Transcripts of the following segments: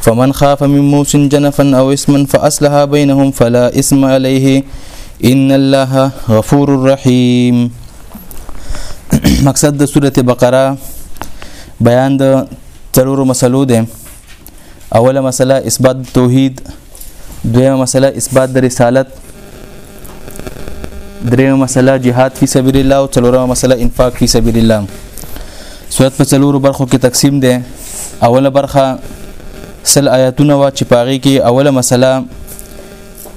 فمن خاف من موس جنفا او اسما فاصلها بينهم فلا اسم عليه ان الله غفور رحيم مقصد د سوره بقره بیان د څلورو مسلو ده اوله مسله اثبات توحید دویمه مسله اثبات د رسالت دریمه مسله جهاد فی سبیل الله او څلورمه مسله انفاق فی سبیل الله سورت په څلورو برخو کې تقسیم ده اوله برخه سل آیاتونه وا چې پاغي کې اوله مسله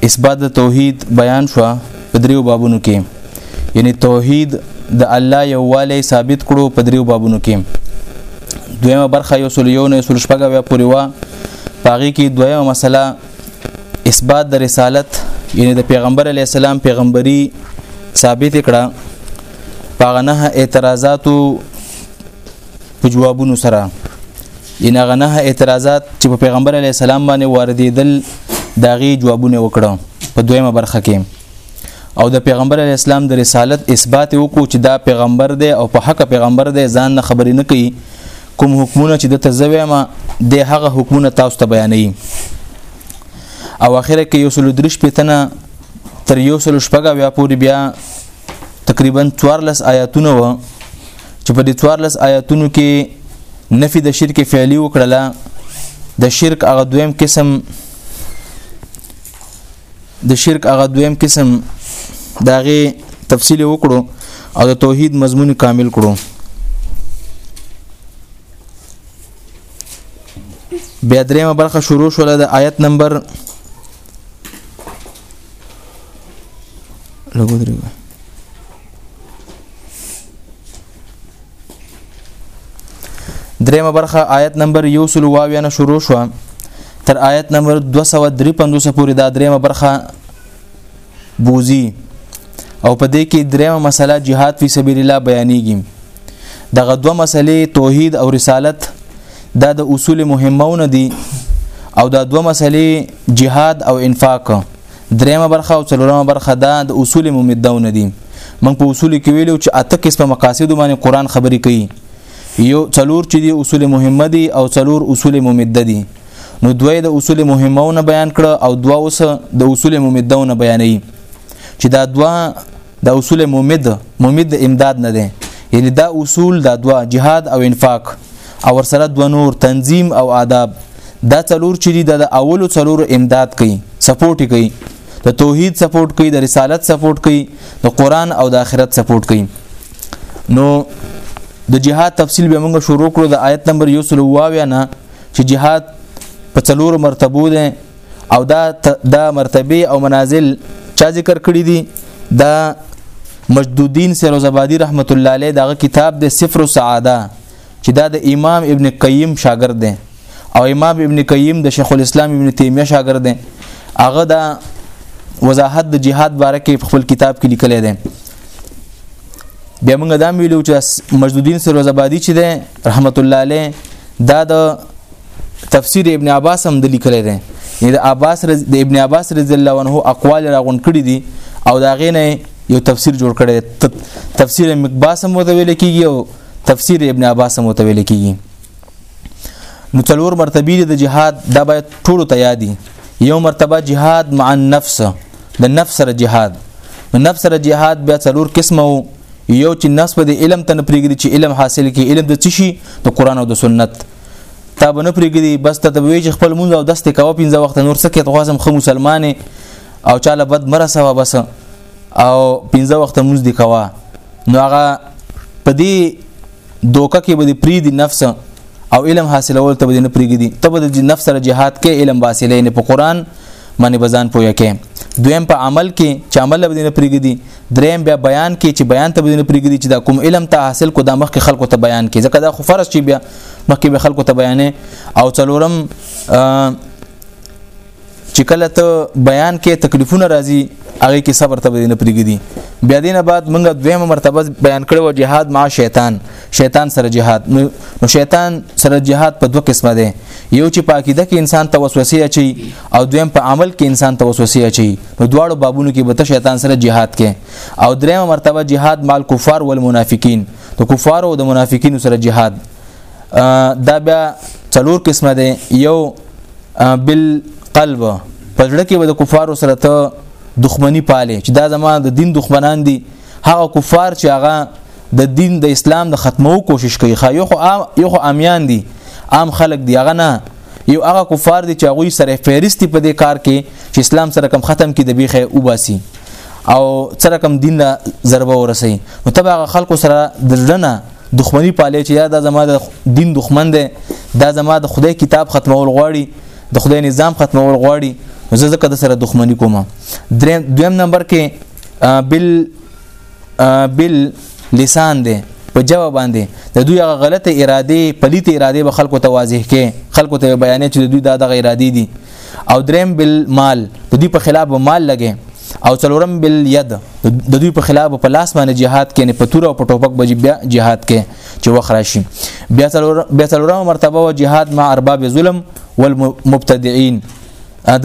اثبات د توحید بیان شو په دریو بابونو کې یعنی توحید د الله یووالی ثابت کړو په دریو بابونو کې دویمه برخه یو سل یو نه سل شپږه پورې وا پاغي کې دویمه مسله اثبات د رسالت یعنی د پیغمبر علی السلام پیغمبري ثابت کړه پاغه نه اعتراضاتو په جوابونو سره ان غنه اعتراضات چې په پیغمبر علی السلام باندې واردېدل داغي جوابونه وکړه په دویمه برخه کې او د پیغمبر علی اسلام د رسالت اثبات وکړو چې دا پیغمبر دی او په حق پیغمبر دی ځان نه خبرې نه کوي کوم حکمونه چې د تزوی ما د هغه حکمونه تاسو ته بیانې او اخره کې یو سلو درش پتنه تر یو سلو شپږه بیا پوری بیا تقریبا 14 آیاتونه و چې په دې 14 آیاتونو کې نفي د شرک فعلی وکړله د شرک هغه دویم قسم د شرک هغه دویم قسم داغه تفصیل وکړو او د توحید مضمون کامل کړو بیا درېمه برخه شروع شوله د آیت نمبر لګو درېږه دریمه برخه آیت نمبر یو سل واویا نه شروع شو تر آیت نمبر 253 پورې دا دریمه برخه بوزي او په دې کې دریمه مسله جهاد فی سبیل الله بیانېږي دغه دوه مسلې توحید او رسالت دا د اصول مهمونه دي او دا دوه مسلې جهاد او انفاق دریمه برخه او څلورمه برخه دا د اصول ممدونه دي موږ په اصول کې ویلو چې اته کس په مقاصد باندې قران خبرې کوي یو څلور چې دي اصول مهمه دي او څلور اصول ممده دي نو دوی د اصول مهمونه بیان کړه او دوا اوس د اصول ممدونه بیانوي چې دا دوا دا اصول ممد ممد د امداد نه دی یعنی دا اصول دا دوا جهاد او انفاق او ورسره دو نور تنظیم او آداب دا څلور چې دي د اولو څلور امداد کوي سپورټ کوي د توحید سپورټ کوي د رسالت سپورټ کوي د قران او د آخرت سپورټ کوي نو د جهاد تفصیل به موږ شروع کړو د آیت نمبر 1 سلو واویا نه چې جهاد په څلور مرتبو ده او دا دا مرتبه او منازل چا ذکر کړی دي دا مجدودین سیروزبادی رحمت الله علیه دغه کتاب د صفر السعاده چې دا د امام ابن قیم شاګرد دی او امام ابن قیم د شیخ الاسلام ابن تیمیه شاګرد دی هغه دا وضاحت د جهاد باره کې خپل کتاب کې لیکلی دی بیا موږ دا ویلو چې مجدودین سروزبادي چې ده رحمت الله علیه دا د تفسیر ابن عباس هم د لیکل دی د عباس رز... د ابن عباس رضی الله عنه اقوال راغون کړی دي او دا غینه یو تفسیر جوړ کړی تف... تفسیر مقباس هم وتویل کیږي او تفسیر ابن عباس هم وتویل کیږي نو څلور مرتبه د جهاد دا باید ټول ته یادي یو مرتبه جهاد مع النفس د نفس سره جهاد نفس سره جهاد بیا څلور قسمه وو یو چې نسب د علم ته نه پریږدي چې علم حاصل کړي علم د څه شي د قران او د سنت تا به نه پرېږدي بس ته وی چې خپل مونږ او دسته کاوه پنځه وخت نور څه کې ته غواړم خو مسلمانې او چاله بد مرسه و بس او پنځه وخت مونږ دی کوا نو هغه په دې دوکه کې به دې پری دي نفس او علم حاصلول ته به نه پریږدي ته به د نفس سره جهاد کې علم حاصلې نه په قران باندې بزان پوهه کې دویم په عمل کې چې عمل به نه پریږدي دریم بیا بیان کې چې بیان ته بدون پرېږدي چې دا کوم علم ته حاصل کو دا مخکې خلکو ته بیان کې ځکه دا خو فرض شي بیا مخکې به خلکو ته بیانې او څلورم چې کله ته بیان کې تکلیفونه راځي هغه کې صبر ته بدون پرېږدي بیا دینه بعد موږ دویمه مرتبه بیان کړو جهاد مع شیطان شیطان سره جهاد نو شیطان سره جهاد په دوه قسمه ده یو چې پاکیده کې انسان ته وسوسه اچي او دویم په عمل کې انسان ته وسوسه اچي نو دواړو بابونو کې به ته شیطان سره jihad کې او دریمه مرتبه jihad مال کفار والمنافقین د کفار او د منافقینو سره jihad دا بیا څلور قسمه ده یو بالقلب پزړه کې به د کفارو سره ته دښمنی پاله چې دا زموږ د دین دښمنان دي هغه کفار چې هغه د دین د اسلام د ختمو کوشش کوي خو یو خو یو خو امیان دي عام خلک دی هغه نه یو هغه کفار دي چې هغه سره فهرستی په دې کار کې چې اسلام سره کم ختم کې د بیخه وباسي او سره کم دین له ضربه ورسي نو تبع خلکو سره دلدنه دښمنی پالې چې یا دا زما د دین دښمن دی دا زما د خدای کتاب ختمول غواړي د خدای نظام ختمول غواړي زه ځکه د سره دښمنی کوم دریم دویم نمبر کې بل بل لسان دی په جواب باندې د دوی هغه غلطه اراده پلیت اراده به خلکو ته واضح کې خلکو ته بیانې چې دوی دا دغه اراده دي او دریم بل مال د دوی په خلاف به مال لګي او څلورم بل ید د دوی په خلاف په لاس باندې جهاد کې نه پتور او پټوپک به بیا جهاد کې چې وخت راشي بیا څلور بیا څلورم مرتبه و جهاد مع ارباب ظلم والمبتدعين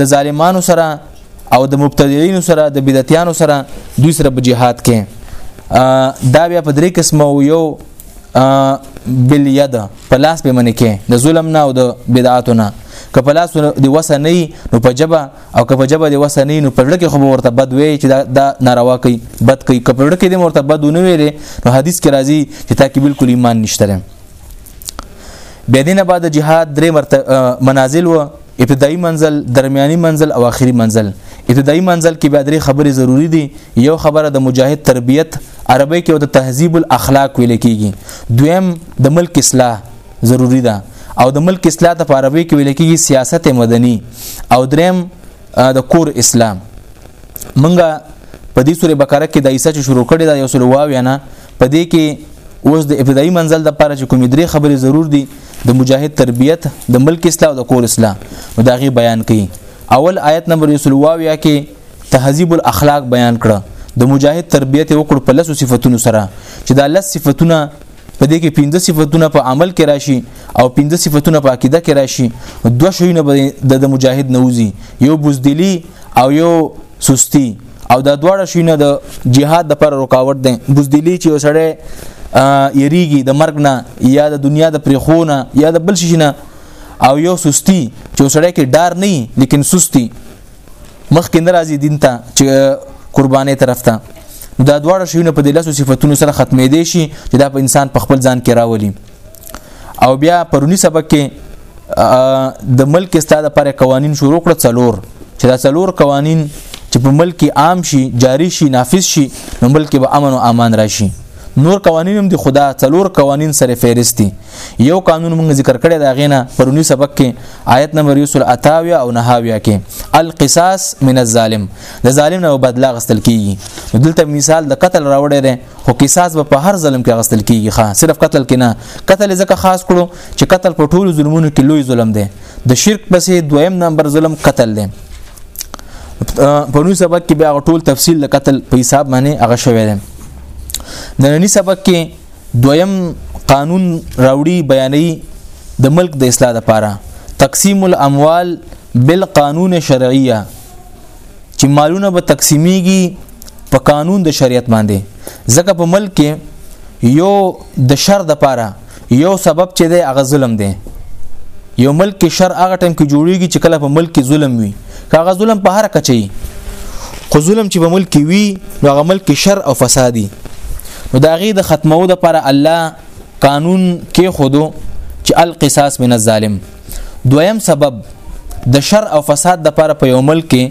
د ظالمانو سره او د مبتدعين سره د بدعتيانو سره دوی سره په جهاد کې دا بیا په درې قسمه یو بل ید په لاس به منې کې د ظلم نه او د بدعاتو نه که په لاس دی وسه نه نو په جبه او که په جبه دی وسه نه نو په لړ کې خو ورته بد وی چې دا, دا ناروا کوي بد کوي که په لړ کې دی ورته بد ونه ویلې نو حدیث کې راځي چې تا کې بالکل ایمان نشته بیا دینه بعد جهاد درې مرتبه منازل و ابتدایي منزل درمیاني منزل او آخري منزل ابتدایي منزل کې بیا درې خبرې ضروری دي یو خبره د مجاهد تربیت عربی کې او د تهذیب الاخلاق ویل کېږي دویم د ملک اصلاح ضروری ده او د ملک اصلاح ته په عربی کې ویل کېږي سیاست مدني او دریم د کور اسلام منګه په دې سورې بقره کې د عیسی چې شروع کړي دا یو سلو واو یا نه په دې کې اوس د ابتدایي منزل د لپاره چې کومې درې خبرې ضرور دي د مجاهد تربیت د ملک اصلاح او د کور اصلاح نو دا غي بیان کړي اول آیت نمبر 122 کې تهذیب الاخلاق بیان کړه د مجاهد تربیت وکړ په لسو صفاتونو سره چې دا لس صفاتونه په دې کې پنځه صفاتونه په عمل کې راشي او پنځه صفاتونه په عقیده کې راشي دوه شوینه د مجاهد نوزي یو بوزدلی او یو سستی او دا دواړه شینه د جهاد د پر رکاوټ دي بوزدلی چې وسړی یریږي د مرګ نه یا د دنیا د پرخونه یا د بل شي نه او یو سستی چې وسړی کې ډار نه لیکن سستی مخ کې ناراضي دین ته چې قربانې طرف ته دا دواړه شیونه په دې لاسو صفاتونو سره ختمې دي شي چې دا په انسان په خپل ځان کې راولي او بیا پرونی سبق کې د ملک استاد لپاره قوانین شروع کړ څلور چې دا څلور قوانین چې په ملک عام شي جاری شي نافذ شي نو ملک به امن او امان راشي نور قوانین هم د خدا څلور قوانین سره فهرست دي یو قانون موږ ذکر کړی دا غینه پرونی سبق کې آیت نمبر 128 او 29 کې القصاص من الظالم د ظالم نه بدلا غستل کیږي دلته مثال د قتل راوړی دی خو قصاص به په هر ظلم کې غستل کیږي ښا صرف قتل کې نه قتل ځکه خاص کړو چې قتل په ټولو ظلمونو کې لوی ظلم دی د شرک پسې دویم نمبر ظلم قتل دی په نو سبق کې بیا ټول تفصیل د قتل په حساب باندې هغه شوی دی د نننی سبق کې دویم قانون راوړي بیانې د ملک د اصلاح لپاره تقسیم الاموال بالقانون شرعیه چې مالونه به تقسیمیږي په قانون د شریعت باندې ځکه په ملک کې یو د شر د پاره یو سبب چې دی هغه ظلم دی یو ملک کې شر هغه ټیم کې جوړیږي چې کله په ملک کې ظلم وي هغه ظلم په هر کچي خو ظلم چې په ملک کې وي نو هغه ملک کې شر او فسادي نو دا غي د ختمو د لپاره الله قانون کې خودو چې القصاص من الظالم دویم سبب د شر او فساد د لپاره په یو ملک کې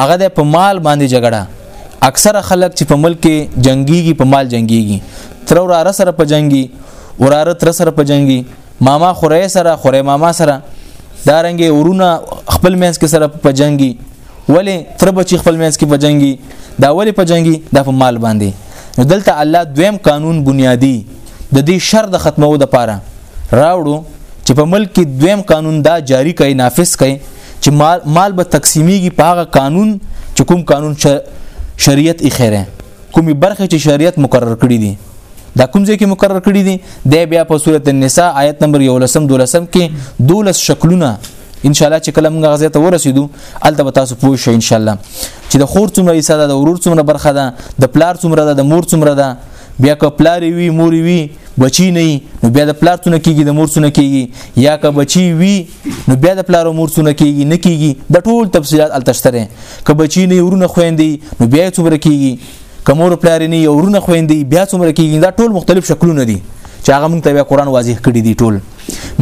هغه د په مال باندې جګړه اکثره خلک چې په ملک کې جنگيږي په مال جنگيږي تر وراره سره په جنگي وراره تر سره په جنگي ماما خورې سره خورې ماما سره دارنګ ورونه خپل مینس کې سره په جنگي ولی تر بچی خپل مینس کې په جنگي دا ولی په جنگي دا په مال باندې دلته الله دویم قانون بنیادی د دې شر د ختمولو لپاره راوړو چې په ملک کې دویم قانون دا جاری کړي نافذ کړي چې مال, مال به تقسیمیږي په هغه قانون چې کوم قانون شریعت یې خیره کومې برخې چې شریعت مقرر کړي دي دا کوم ځای کې مقرر کړي دي د بیا په سورته النساء آیت نمبر 11 12 کې دولس شکلونه ان شاء الله چې کله موږ غزه ته ورسېدو الته به تاسو پوه شئ ان شاء الله چې د خور څومره حصہ ده د ورور څومره برخه ده د پلار څومره ده د مور څومره ده بیا که پلار وی مور وی بچی نه نو بیا د پلار څونه کیږي د مور څونه کیږي یا که بچی وی نو بیا د پلار او مور څونه کیږي نه کیږي د ټول تفصيلات التشتره که بچی نه ورونه خويندې نو بیا څومره کیږي که مور پلار نه ورونه خويندې بیا څومره کیږي دا ټول مختلف شکلونه دي چې هغه موږ ته قرآن واضح کړی دی ټول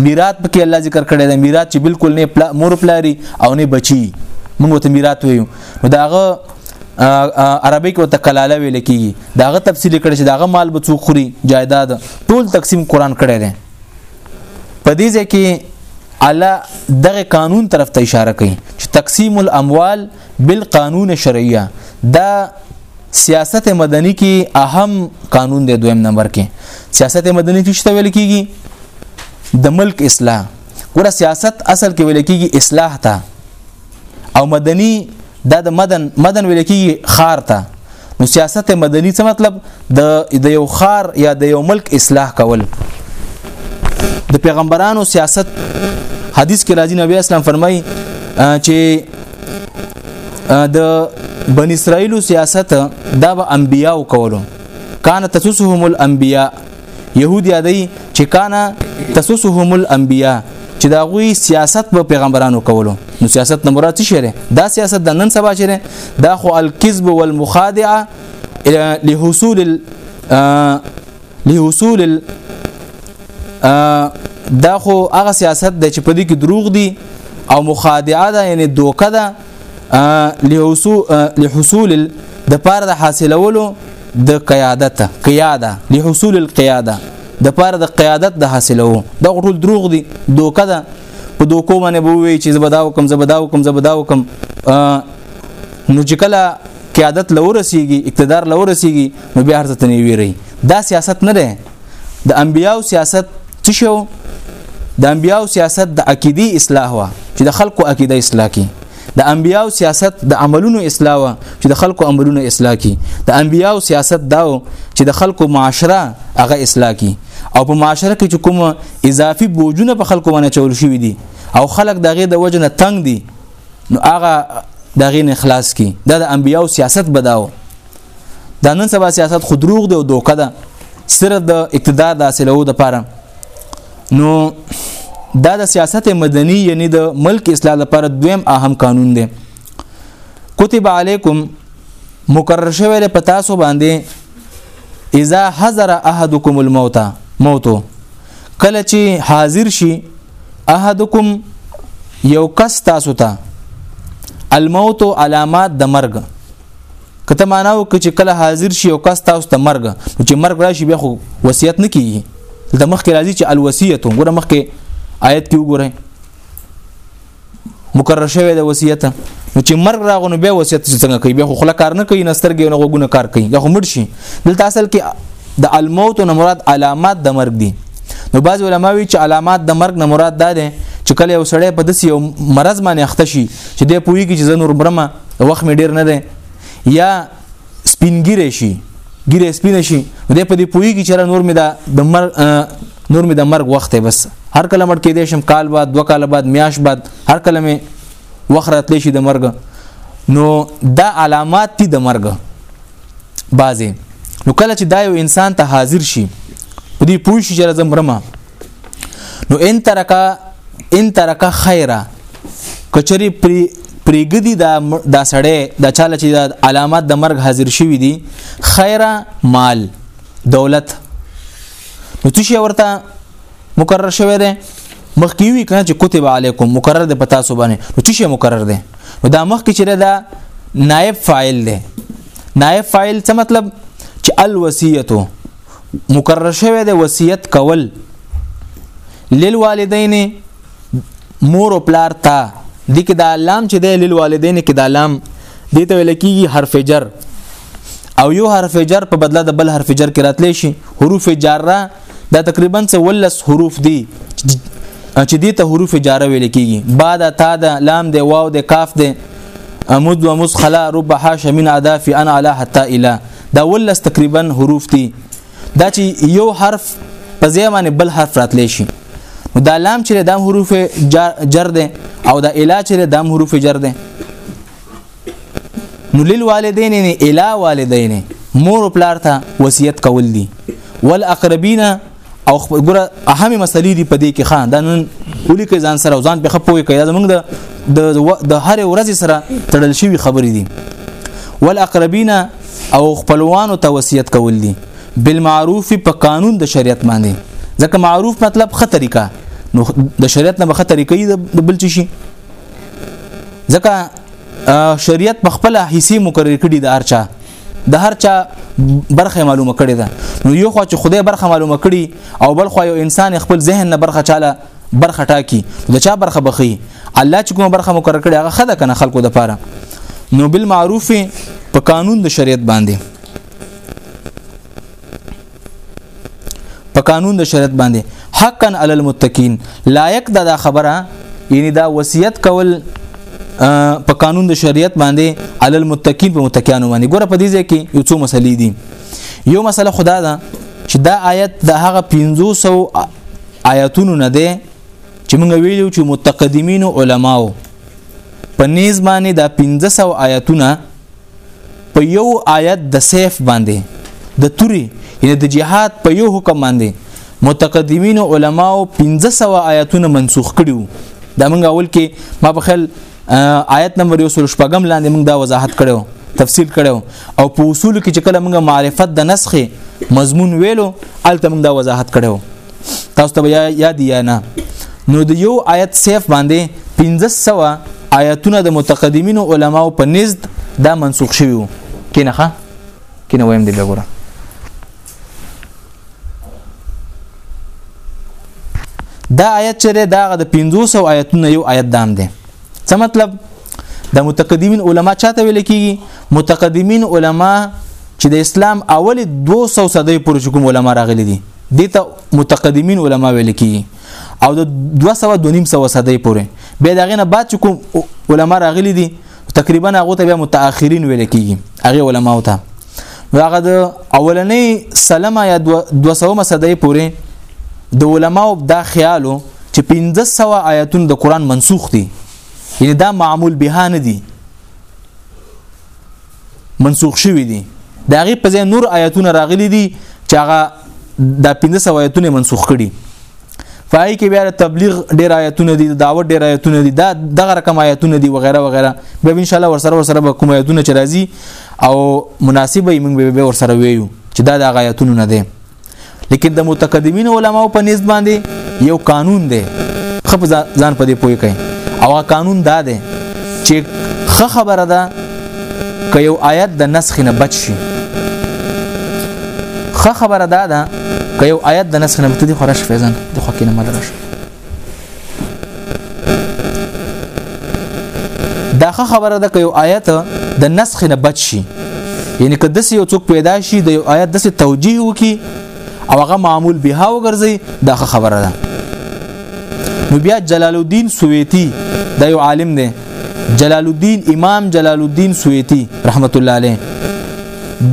میراث پکې الله ذکر کړی دی میراث چې بالکل نه مور پلاری او نه بچی موږ ته میراث وایو نو داغه عربی کې ته کلاله ویل کیږي داغه تفصیل کړي چې داغه مال به څوک خوري جایداد ټول تقسیم قران کړي دي په دې ځای کې الا دغه قانون طرف ته اشاره کوي چې تقسیم الاموال بالقانون شرعیه دا سیاست مدنی کې اهم قانون دی دویم نمبر کې سیاست مدنی کې څه ویل کیږي د ملک اصلاح ګوره سیاست اصل کې ویل کیږي اصلاح ته او مدني دا د مدن مدن ویل کېږي خار ته نو سیاست مدني څه مطلب د د یو خار یا د یو ملک اصلاح کول د پیغمبرانو سیاست حدیث کې راځي نبی اسلام فرمایي چې د بن اسرائیل سیاست دا به انبیاو کولو کان تسوسهم الانبیاء يهود یادوي چې کانا تسوسهم الانبیاء چې دا غوي سیاست په پیغمبرانو کولو نو سیاست نه مراد څه شری دا سیاست د نن سبا شری دا خو الکذب والمخادعه لحصول ال... آه... لحصول ال... آه... دا خو هغه سیاست د چې په دې کې دروغ دي او مخادعه ده یعنی دوکه ده لحصول د پاره د حاصلولو د قیادت قیاده لحصول القیاده د پاره د قیادت د حاصلو دا ټول دروغ دي دوکه ده په دوکو باندې به وی چې زبداو کم زبداو کم زبداو کم نو چې کله قیادت لور رسیږي اقتدار لور رسیږي نو بیا هرڅه تنویری دا سیاست نه ده د انبیاو سیاست څه شو د انبیاو سیاست د عقیدی اصلاح وا چې د خلکو عقیده اصلاح کی د انبیاو سیاست د عملونو اصلاح وا چې د خلکو عملونه اصلاح کی د انبیاو سیاست داو چې د خلکو معاشره هغه اصلاح کی او په معاشره کې چې کوم اضافي بوجونه په خلکو باندې چول شوی دي او خلک دغه د وجنه تنگ دي نو هغه دغه نه خلاص کی دا د انبیاو سیاست بداو دا نن سبا سیاست خو دروغ دی او دوکه ده صرف د اقتدار د حاصلولو لپاره نو دا د سیاست مدني یعنی د ملک اصلاح لپاره دویم اهم قانون دی کتب علیکم مقرر شوی له پتا سو باندې اذا حضر احدکم الموت موت کله چې حاضر شي احدکم یو کس تاسو ته الموت علامات د مرګ کته معنا وکړي چې کله حاضر شي او کس تاسو ته مرګ نو چې مرګ راشي بیا خو وصیت نه کیږي دلته مخکې راځي چې الوصیت وګوره مخکې آیت کې وګوره مکرر شوی د وصیت نو چې مرګ راغونو بیا وصیت څنګه کوي بیا خو خلا کار نه کوي نسترګې نه غوګونه کار کوي دا خو مړ شي دلته اصل کې د الموت نه مراد علامات د مرګ دي نو بعض علما وی چې علامات د مرګ نه مراد ده چې کله یو سړی په دسی یو مرض باندې اخته شي چې د پوری کې چې زنور برمه وخت مې ډیر نه دی یا سپینګیره شي ګیره سپینه شي د په دې پوي کې چر نور مې دا د مر نور مې د مرګ وخت بس هر کله مړ کې دې شم کال بعد دوه کال بعد میاش بعد هر کله مې وخت راتلې شي د مرګ نو دا علامات دي د مرګ بعضې نو کله چې دا یو انسان ته حاضر شي په دې پوي شي چې زمرمه نو ان ترک ان ترک خیره کچری پری پریګدی دا دا سړی دا چاله چې دا علامات د مرګ حاضر شوی دي خیره مال دولت نو څه شي ورته مقرر شوی دی مخکې وی کنه چې کتب علیکم مقرر دی پتا سو باندې نو څه شي مقرر دی نو دا مخکې چې دا نائب فاعل دی نائب فاعل څه مطلب چې الوصیتو مکرر شوی دی وصیت کول للوالدین مور او پلار ته د کې د لام چې د للوالدین کې د لام دې ته ویل کېږي حرف جر او یو حرف جر په بدله د بل حرف جر کې راتلی شي حروف جاره دا تقریبا څه ولس حروف دي چې دې ته حروف جاره ویل کېږي با دا تا دا لام دی واو دی کاف دی امود و مس خلا رب حاش من ادا فی انا علا حتا الا دا ولس تقریبا حروف دي دا چې یو حرف په ځای باندې بل حرف راتلی شي نو دا لام چې د حروف جر ده او دا الا چې د حروف جر ده نو لیل والدین نه الا والدین مور پلار ته وصیت کول دي والاقربین او خپل ګره اهمه مسلې دي په دې کې خان دا نن ولي کې ځان سره ځان په خپوي کې دا موږ د د هر ورځ سره تړل شوی خبرې دي والاقربین او خپلوانو ته وصیت کول دي بالمعروف په قانون د شریعت باندې ځکه معروف مطلب خه طریقه نو د شریعت نه مخه طریقې د بل چی شي ځکه شریعت په خپل حصي مقرر کړي د ارچا د هر چا برخه معلومه کړې ده نو یو خو چې خدای برخه معلومه کړي او بل خو یو انسان خپل ذهن نه برخه چاله برخه ټاکي د چا برخه بخي الله چې کومه برخه مقرر کړي هغه خده کنه خلکو د پاره نو بالمعروف په قانون د شریعت باندې په قانون د شریعت باندې حقا علی المتقین لایق ده دا خبره یعنی دا وصیت کول په قانون د شریعت باندې علی المتقین په متقینو باندې ګوره په دې ځای کې یو څو مسلې دي یو مسله خدا ده چې دا آیت د هغه 1500 آیاتونو نه ده چې موږ ویلو چې متقدمین علماو په نسبانه دا 1500 آیاتونه په یو آیت د سیف باندې د توري یعنی د جهاد په یو حکم باندې متقدمین علماو 1500 آیاتونه منسوخ کړیو دا موږ اول کې ما په خل آیت نمبر 115 لاندې موږ دا وضاحت کړو تفصیل کړو او په اصول کې چې کله موږ معرفت د نسخه مضمون ویلو الته موږ دا وضاحت کړو تاسو ته یا یاد یا نه نو د یو آیت سیف باندې 1500 آیاتونه د متقدمینو علماو په نزد دا منسوخ شوی وو کینه ښه کینه وایم دی وګوره دا آیت چې دا د 500 آیتونو یو آیت دام دی څه مطلب د متقدمین علما چاته ویل کیږي متقدمین علما چې د اسلام اول 200 صدۍ پورې کوم علما راغلي دي دته متقدمین علما ویل کی او د 200 200 صدې پورې به دغه نه بعد چې کوم علما راغلي دي تقریبا هغه ته بیا متأخرین ویل کیږي هغه علما او ته نو هغه د اولنې سلمه یا 200 صدې پورې د علماو دا خیالو چې 1500 آیاتونه د قران منسوخ دي یعنی دا معمول به نه دي منسوخ شوی دی دا غي په ځای نور آیاتونه راغلي دي چې هغه د 1500 آیاتونه منسوخ کړي فای کې بیا تبلیغ ډیر آیاتونه دي دعوت ډیر آیاتونه دي دا دغه رقم آیاتونه دي وغیرہ وغیرہ بیا ان شاء الله ورسره ورسره به کوم آیاتونه چې راځي او مناسبه یې موږ به ورسره ویو چې دا د آیاتونو نه دي لیکن د متقدمین علماو په نسبت باندې یو قانون دی خپ ځان په دې پوي کوي او قانون دا دی چې خه خبره ده که یو آیت د نسخ نه بچ شي خه خبره ده دا که یو آیت د نسخ نه بتدي خورش فیزن د خو کې نه مدرش دا خبره ده که یو آیت د نسخ نه بچ شي یعنی که دسی یو څوک پیدا شي د یو آیت دسی توجیه وکي او هغه معمول بها وګرځي دا خبره ده نو بیا جلال الدین سویتی دا یو عالم دی جلال الدین امام جلال الدین سویتی رحمت الله علیه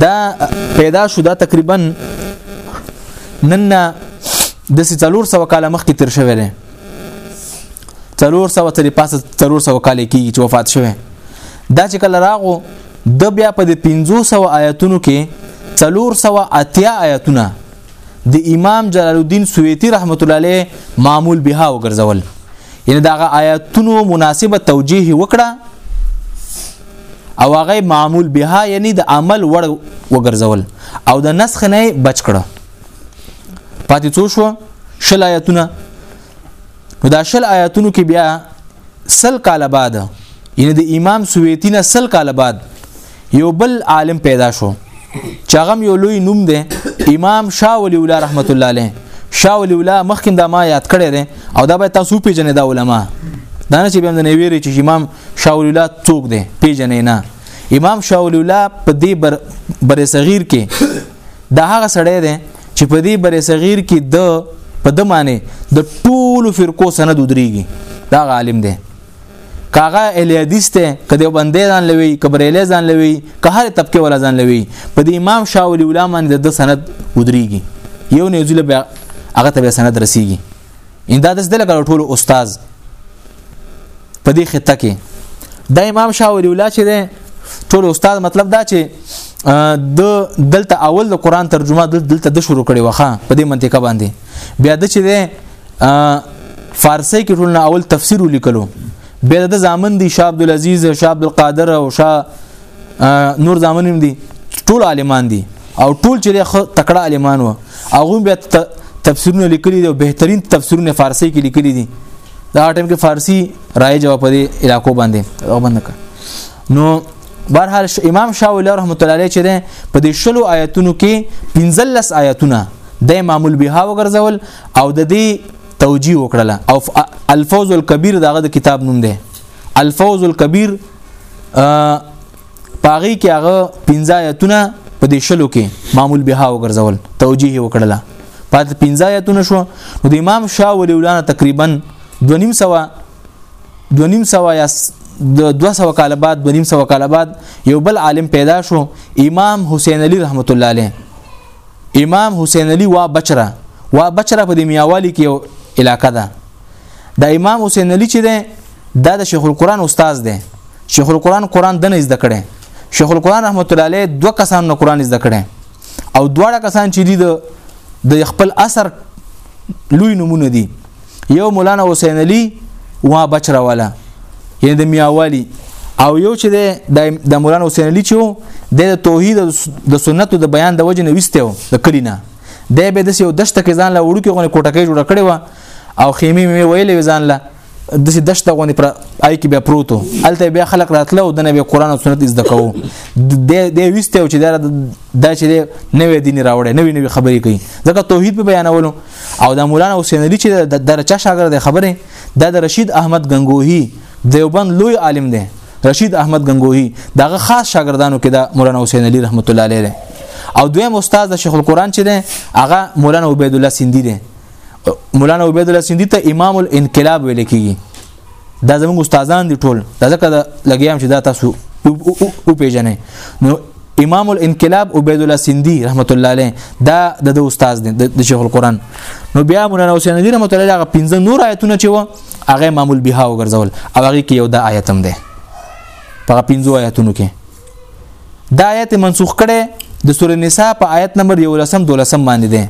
دا پیدا شو دا تقریبا نن د 300 کال مخکې تیر شوی دی 300 تر پاسه 300 کال کېږي چې وفات شوی دا چې کله راغو د بیا په 500 آیاتونو کې 380 آیاتونه د امام جلال الدین سویتی رحمت الله علیه معمول بها وګرځول یعنی داغه آیاتونو مناسبه توجیه وکړه او هغه معمول بها یعنی د عمل وړ وګرځول او د نسخ نه بچ کړه پاتې څو شو شل آیاتونه نو دا شل آیاتونو کې بیا سل کال بعد یعنی د امام سویتی نه سل کال بعد یو بل عالم پیدا شو چاغم یو لوی نوم دی امام شاه ولی الله رحمت الله علیه شاه ولی الله مخکې دا ما یاد کړی دی او دا به تاسو پیژنې دا علما دا نه چې بیا نه ویری چې امام شاول الله څوک دی پیژنې نه امام شاول الله په دې بر بر صغیر کې دا هغه سړی دی چې په دې بر صغیر کې د په د معنی د ټولو فرقو سند ودرېږي دا عالم دی کاغه اهل حدیث ته کدی باندې ځان لوي کبرېلې ځان لوي که هر طبقه ولا ځان لوي په دې امام شاول علماء باندې د سند ودرېږي یو نه یو ځله هغه ته سند رسیږي ان دا د زده لګړو ټول استاد په دې خطه کې د امام شاه ولی الله چې ده ټول استاد مطلب دا چې د دلته اول د قران ترجمه دلته د شروع کړي وخه په دې منطقه باندې بیا د چې ده فارسی کې ټول اول تفسیر ولیکلو بیا د زامن دي شاه عبد العزيز شاه عبد القادر او شاه نور ځامن هم دي ټول عالمان دي او ټول چې تکړه عالمان و هغه بیا تفسیرونه لیکلي دي او بهترین تفسیرونه فارسی کې لیکلي دي دا ټیم کې فارسی رایج او په دې علاقو باندې او باندې کړ نو برحال امام شاول رحمت الله علیه چې په دې شلو آیاتونو کې 15 آیاتونه د معمول بها وګرځول او د دې توجیه وکړه او الفوز الکبیر دغه د کتاب نوم دی الفوز الكبير پاغي کې هغه 15 آیتونه په دې شلو کې معمول بها وګرځول توجیه وکړله پات 15 آیتونه شو نو د امام شاه ولی ولانه تقریبا 2.5 سوا 2.5 سوا یا د 200 کال بعد 2.5 کال بعد یو بل عالم پیدا شو امام حسین علی رحمت الله علیه امام حسین علی وا بچره وا بچره په د میاوالی کې علاقه ده دا امام حسین علی چې ده دا د شیخ القرآن استاد ده شیخ القرآن قرآن دنه زده کړي شیخ القرآن رحمت الله علیه دوه کسان نه قرآن زده کړي او دواړه کسان چې دي د خپل اثر لوی نمونه دي یو مولانا حسین علی وا بچره والا یعنی د میاوالی او یو چې د مولانا حسین علی چې د توحید د سنتو د بیان د وجه نه وسته د کلینه د به د یو دشت کې ځان له وړو کې غونې کوټه کې جوړ کړي و او خیمه مې ویلې ځان له د سې دشت غونې پر آی کې بیا پروتو الته بیا خلق راتله او د نبی قران او سنت زده کوو د د وسته او چې دا د چې نوې دین راوړې نوې نوې خبرې کوي ځکه توحید په بیانولو او د مولانا حسین علي چې د درچا شاګرد خبره دا د رشید احمد غنگوهي دیوبند لوی عالم دی رشید احمد غنگوهي دغه خاص شاګردانو کې د مولانا حسین علي رحمت الله علیه او دویم استاد د شیخ القرآن چې دی هغه مولانا عبید الله سیندی دی مولانا عبید الله سیندی ته امام الانقلاب ویل کیږي دا زموږ استادان دي ټول دا ځکه دا لګیام چې دا تاسو او پیژنې نو امام الانقلاب عبید الله سیندی رحمت الله علیه دا د استاد دی د شیخ القرآن نو بیا مولانا حسین ندی رحمت الله هغه پنځه نور آیتونه چې و هغه معمول بها وګرځول او هغه کې یو د آیت هم دی په پنځو آیتونو کې دا آیت منسوخ کړي د سورې نساء په آیت نمبر 11 12 باندې دی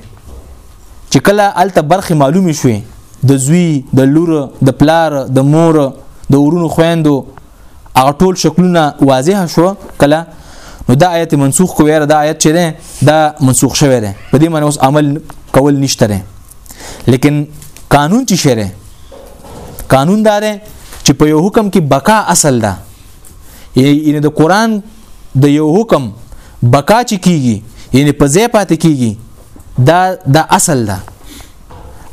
چې کله الته برخې معلومې شوې د زوی د لور د پلار د مور د ورونو خويندو هغه ټول شکلونه واضح شو کله نو دا آیت منسوخ کو ویره دا آیت چې ده دا منسوخ شوی دی په دې معنی اوس عمل کول نشته دی لیکن قانون چې شری قانون دار چې په یو حکم کې بقا اصل ده یعنی د قران د یو حکم بقا چې کیږي یعنی په ځای پاتې کیږي دا د اصل ده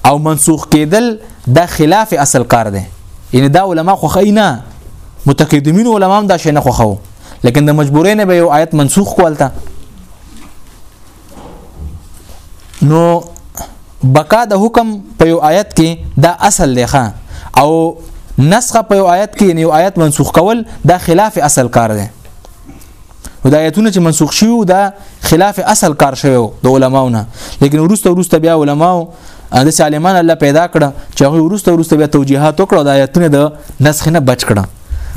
او منسوخ کېدل دا خلاف اصل کار دی یعنی دا علما خو خینا متقدمین علما هم دا شی نه خوخو لیکن د مجبورې نه به یو آیت منسوخ کولته نو بقا د حکم په یو آیت کې دا اصل دی ښا او نسخه په یو آیت کې یو آیت منسوخ کول دا خلاف اصل کار دی نو دا آیتونه چې منسوخ شیو دا خلاف اصل کار شوی د علماونه لیکن ورسته ورسته بیا علماو د سالمان الله پیدا کړه چې هغه ورسته ورسته بیا توجیهات وکړه د آیتونه د نسخ نه بچ کړه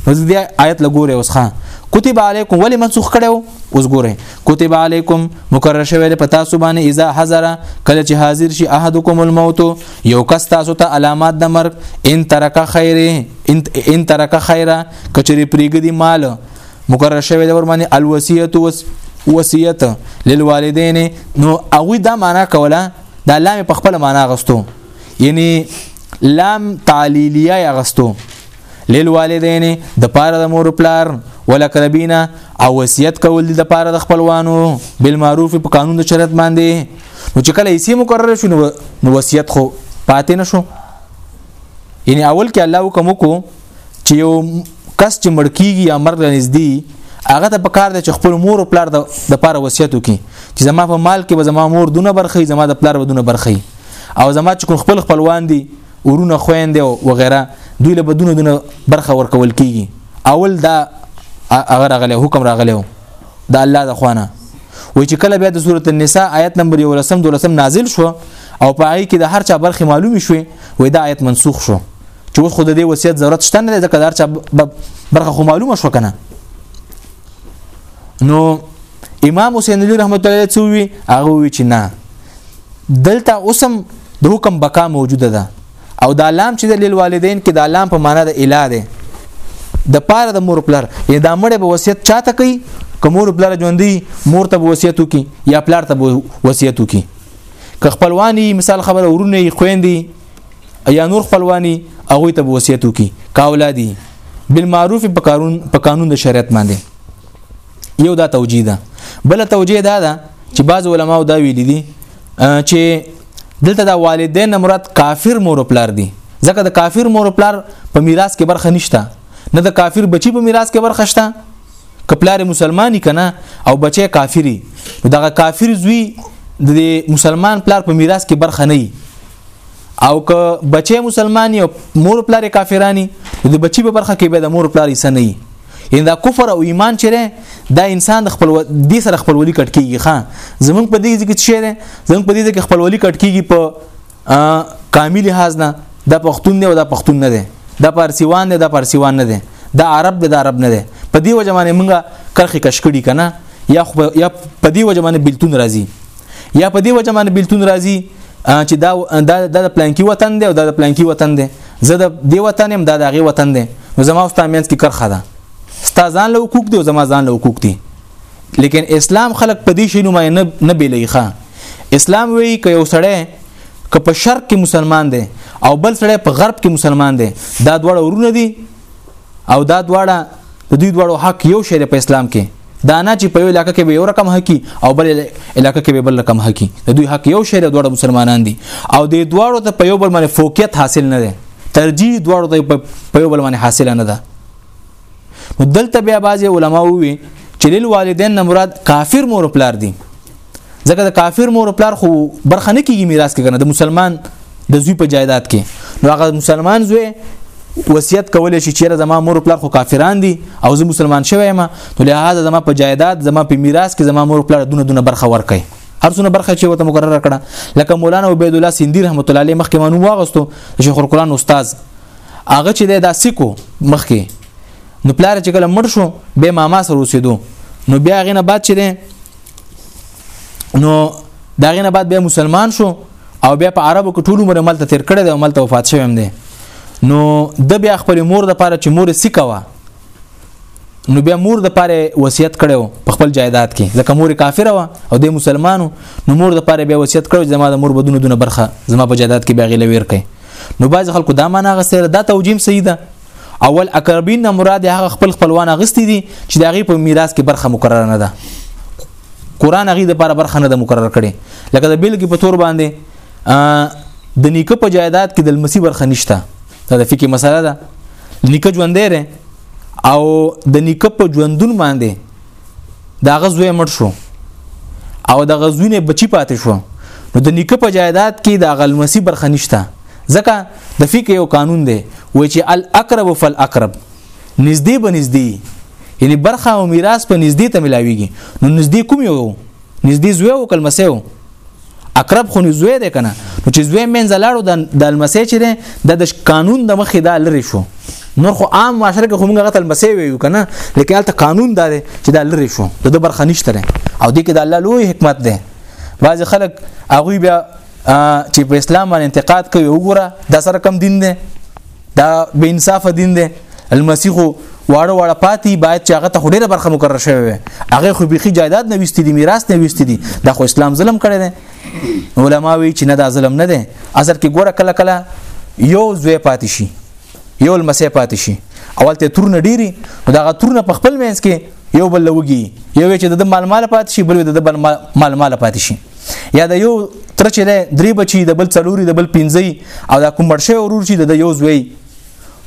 نو دې آیت لګوره اوس خان کتب علیکم ولی منسوخ کړو اوس ګوره کتب علیکم مکرر شوی په تاسو باندې اذا حضر کله چې حاضر شي احدکم الموت یو کس تاسو ته علامات د مرګ ان ترک خیره ان ترک خیره کچری پریګ دی مال مقرر شوی د ورمنه الوصیت وصیت للوالدین نو هغه دا معنا کوله دا لام په خپل معنا غستو یعنی لام تعلیلیه غستو للوالدین د پاره د مور پلار ولکربینا او وصیت کول دي د پاره د خپلوانو بالمعروف په قانون د شریعت باندې نو چې کله یې مقرره شو نو وصیت خو پاتې نشو یعنی اول کې الله حکم وکړو چې یو کس چې مړ کیږي یا مرګ له نږدې هغه ته پکار دی چې خپل مور او پلار د لپاره وصیت وکړي چې زما په مال کې به زما مور دونه برخې زما د پلار بدونه برخې او زما چې کوم خپل خپلوان دي ورونه خويندې او وغیرہ دوی له بدونه دونه برخه ورکول کیږي اول دا هغه راغله حکم راغله د الله د خوانه وای چې کله بیا د سورته النساء آیت نمبر 11 12 نازل شو او په هغه کې د هر چا برخه معلومه شوې وای دا آیت منسوخ شو چې اوس خود دې وصیت ضرورت شته نه ځکه دار چا برخه خو معلومه شو کنه نو امام حسین علی رحمت الله علیه وی هغه وی چې نه دلته اوسم د حکم بقا موجوده ده او دا لام چې د لوالدین کې دا لام په معنا د اله ده د پاره د مور پلار یې دا مړ به وصیت چاته کوي کومور پلار ژوندۍ مور ته وصیت وکي یا پلار ته وصیت وکي که خپلوانی مثال خبره ورونه خويندې یا نور خپلوانی هغه ته وصیت وکي کا اولادي بالمعروف په قانون په قانون د شریعت باندې یو دا توجیه ده بل توجیه دا ده چې بعض علما دا ویل دي چې دلته د والدین مراد کافر مور او پلار دي ځکه د کافر مور او پلار په میراث کې برخه نشته نه د کافر بچی په میراث کې برخه شته کپلار مسلمانی کنه او بچی کافری دغه کافر زوی د مسلمان پلار په میراث کې برخه نه او که بچی مسلمانی او مور پلار کافرانی د بچی په برخه کې به د مور پلار یې سنې ان دا کفر او ایمان چیرې دا انسان د خپل دې سره خپلولي کټ کیږي ښا زمونږ په دې ځکه چې چیرې زمونږ په دې ځکه خپلولي کټ کیږي په قامي لحاظ نه دا پښتون دی او دا پښتون نه دی دا پارسیوان دی دا پارسیوان نه دی دا عرب دی دا عرب نه دی په دې وجه باندې مونږه کرخي کش کړي کنه یا یا په دې وجه باندې بلتون راځي یا په دې وجه باندې بلتون راځي چې دا د پلانکی وطن دی او د پلانکی وطن دی زه د دې وطن يم دا د هغې وطن دی نو زما ستا منځ کې کرښه ده ستا ځان له حقوق دی او زما ځان له حقوق دی لیکن اسلام خلک په دې شي نومای نه نه بیلې ښه اسلام وی که یو سړی که په شرق کې مسلمان دی او بل سړی په غرب کې مسلمان دی دا دواړه ورونه دي او دا دواړه د دوی دواړو حق یو شی په اسلام کې دا نه چې په یو علاقې کې به یو رقم حقي او بل علاقې کې به بل رقم حقي د دوی حق یو شی د دوړو مسلمانان دي او د دوړو ته په یو بل باندې فوقیت حاصل نه ده ترجیح دوړو ته په یو بل باندې حاصل نه ده نو دلته بیا بعضي علما ووي چې لیل والدین نه مراد کافر مور پلار دي ځکه د کافر مور پلار خو برخه نه کیږي میراث کې کنه د مسلمان د زوی په جایداد کې نو هغه مسلمان زوی وصیت کولای شي چې زما مور پلار خو کافران دي او زه مسلمان شوی ما نو لهدا زما په جایداد زما په میراث کې زما مور پلار دونه دونه برخه ورکړي هر څونه برخه چې وته مقرره کړه لکه مولانا عبید الله سیندی رحمت الله علیه مخکې مانو واغستو شیخ القرآن استاد هغه چې دا سکو مخکې نو پلار چې کله مړ شو به ماما سره اوسېدو نو بیا غینه بعد چې نو دا غینه بعد بیا مسلمان شو او بیا په عربو کې ټول عمر ملته تیر کړی دی او ملته وفات شوی هم دی نو د بیا خپل مور د پاره چې مور سیکه وا نو بیا مور د پاره وصیت کړو په خپل جایداد کې ځکه مور کافر و او د مسلمانو نو مور د پاره بیا وصیت کړو چې زما د مور بدون دونه برخه زما په جایداد کې بیا غیله ویر کړي نو باز خلکو دا معنا غسر دا توجیم صحیح ده اول اقربین نه مراد هغه خپل خپلوان غستی دي چې دغه په میراث کې برخه مقرره نه ده قران هغه د لپاره برخه نه ده مقرره کړي لکه د بیل کې په تور باندې د نیکه په جایداد کې د لمسی برخه نشته دا د فقې مسله ده نیکه ژوندې او د نیکه په ژوندون باندې دا غزوې مړ شو او د غزوینه بچی پاتې شو نو د نیکه په جایداد کې د غلمسی برخه نشته ځکه د فقه یو قانون دی و چې الاقرب فالاقرب نږدې به نږدې یعنی برخه او میراث په نږدې ته ملاویږي نو نږدې کوم یو نږدې زوی او کلمسه و اقرب خو زوی دی کنه نو چې زوی مینځ لاړو د المسه چې دی د قانون د مخې دا لری شو نور خو عام معاشره کې همغه غتل مسې ویو کنه لکه حالت قانون دا دی چې دا لری شو د د برخه نشته او دې کې د الله لوی حکمت دی بعض خلک هغه بیا چې په اسلام باندې انتقاد کوي وګوره دا سره کم دین دی دا بې انصاف دین دی المسیح واړه واړه پاتې باید چې هغه ته ډیره برخه مقرره شوی وي هغه خو بيخي جایداد نه وستې دي میراث نه وستې دي دا خو اسلام ظلم کړی دی علما وی چې نه دا ظلم نه دی اصل کې ګوره کله کله یو زوی پاتې شي یو المسیح پاتې شي اول ته ترونه ډیری نو دا ترونه په خپل مینس کې یو بل لوګي یو چې د مال مال پاتې شي بل د مال مال پاتې شي یا د یو تر چې ده درې بچي د بل څلوري د بل پنځه او دا کوم مرشه ورور چې د یو زوی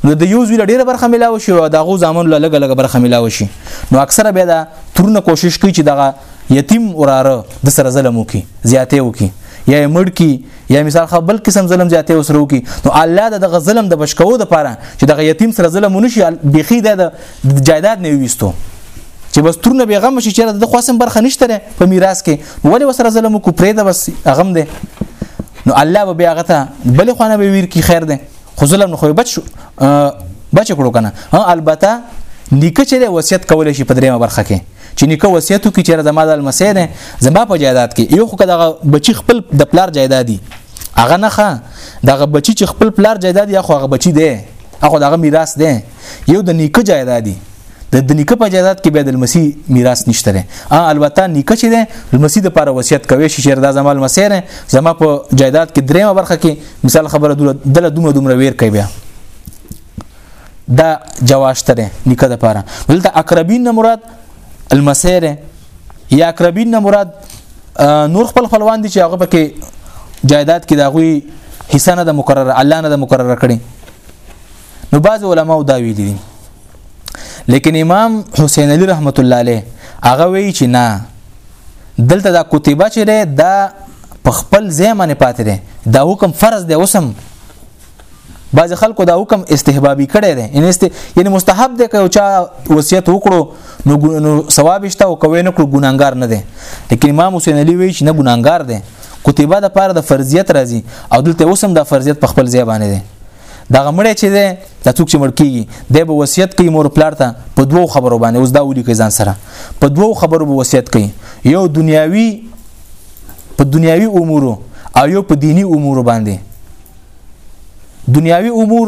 نو د یو زوی ډیره برخه ملاو شي او دغه زامن له لګ لګ برخه ملاو شي نو اکثره بیا دا ترونه کوشش کوي چې دغه یتیم وراره د سره ظلم وکي زیاته وکي یا مړ کی یا مثال خو بل قسم ظلم زیاته وسرو کی نو الله د دغه ظلم د بشکو د پاره چې دغه یتیم سره ظلم ونشي بيخي د جایداد نه ويستو چې بس ترونه بیغم شي چې د خواسم برخه نشته په میراث کې نو ولې وسره ظلم کو پرې ده بس غم ده نو الله به بیا غته بل خو نه به ویر کی خیر ده خو ظلم نه خو بچ بچ کړو کنه ها البته نیکه چې وصیت کول شي په دریمه برخه کې چې نیکه وصیت کوي چې زما د المسې ده زما په جایداد کې یو خو دغه بچی خپل د پلار جایدادي هغه نه ښه دغه بچی چې خپل پلار جایداد یا خو هغه بچی دی هغه دغه میراث دی یو د نیکه جایدادي د د نیکه په جزات کې بیا د لمسی میراث نشته دی ا البته نیکه چې دی لمسی د لپاره وصیت کوي چې چیر دا زمال مسیر زما په جایداد کې دریمه برخه کې مثال خبره دله دومره دومره ویر کوي بیا دا جواز تره نیکه د لپاره دلته اقربین نه مراد المسیر یا اقربین نه مراد نور خپل خپلوان دي چې هغه پکې جایداد کې دا غوي حصہ نه د مقرره الله نه د مقرره کړي نو بعض علما دا ویلي دي لیکن امام حسین علی رحمت الله علیه هغه وی چې نه دلته دا کتیبه چې ده دا په خپل ځای باندې پاتې ده دا حکم فرض دی اوسم بعض خلکو دا حکم استحبابي کړی دی یعنی است یعنی مستحب دی که چا وصیت وکړو نو نو ثواب شته او کوي نه کړو ګناګار نه دی لیکن امام حسین علی وی چې نه ګناګار دی کتیبه د پاره د فرضیت راځي او دلته اوسم د فرضیت په خپل ځای باندې دی دا غمړی چې دی دا څوک چې مړ کیږي دی به وصیت کوي مور پلار ته په دوو خبرو باندې اوس دا ولي کوي ځان سره په دوو خبرو به وصیت کوي یو دنیاوی په دنیاوی امورو او یو په دینی امورو باندې دنیاوی امور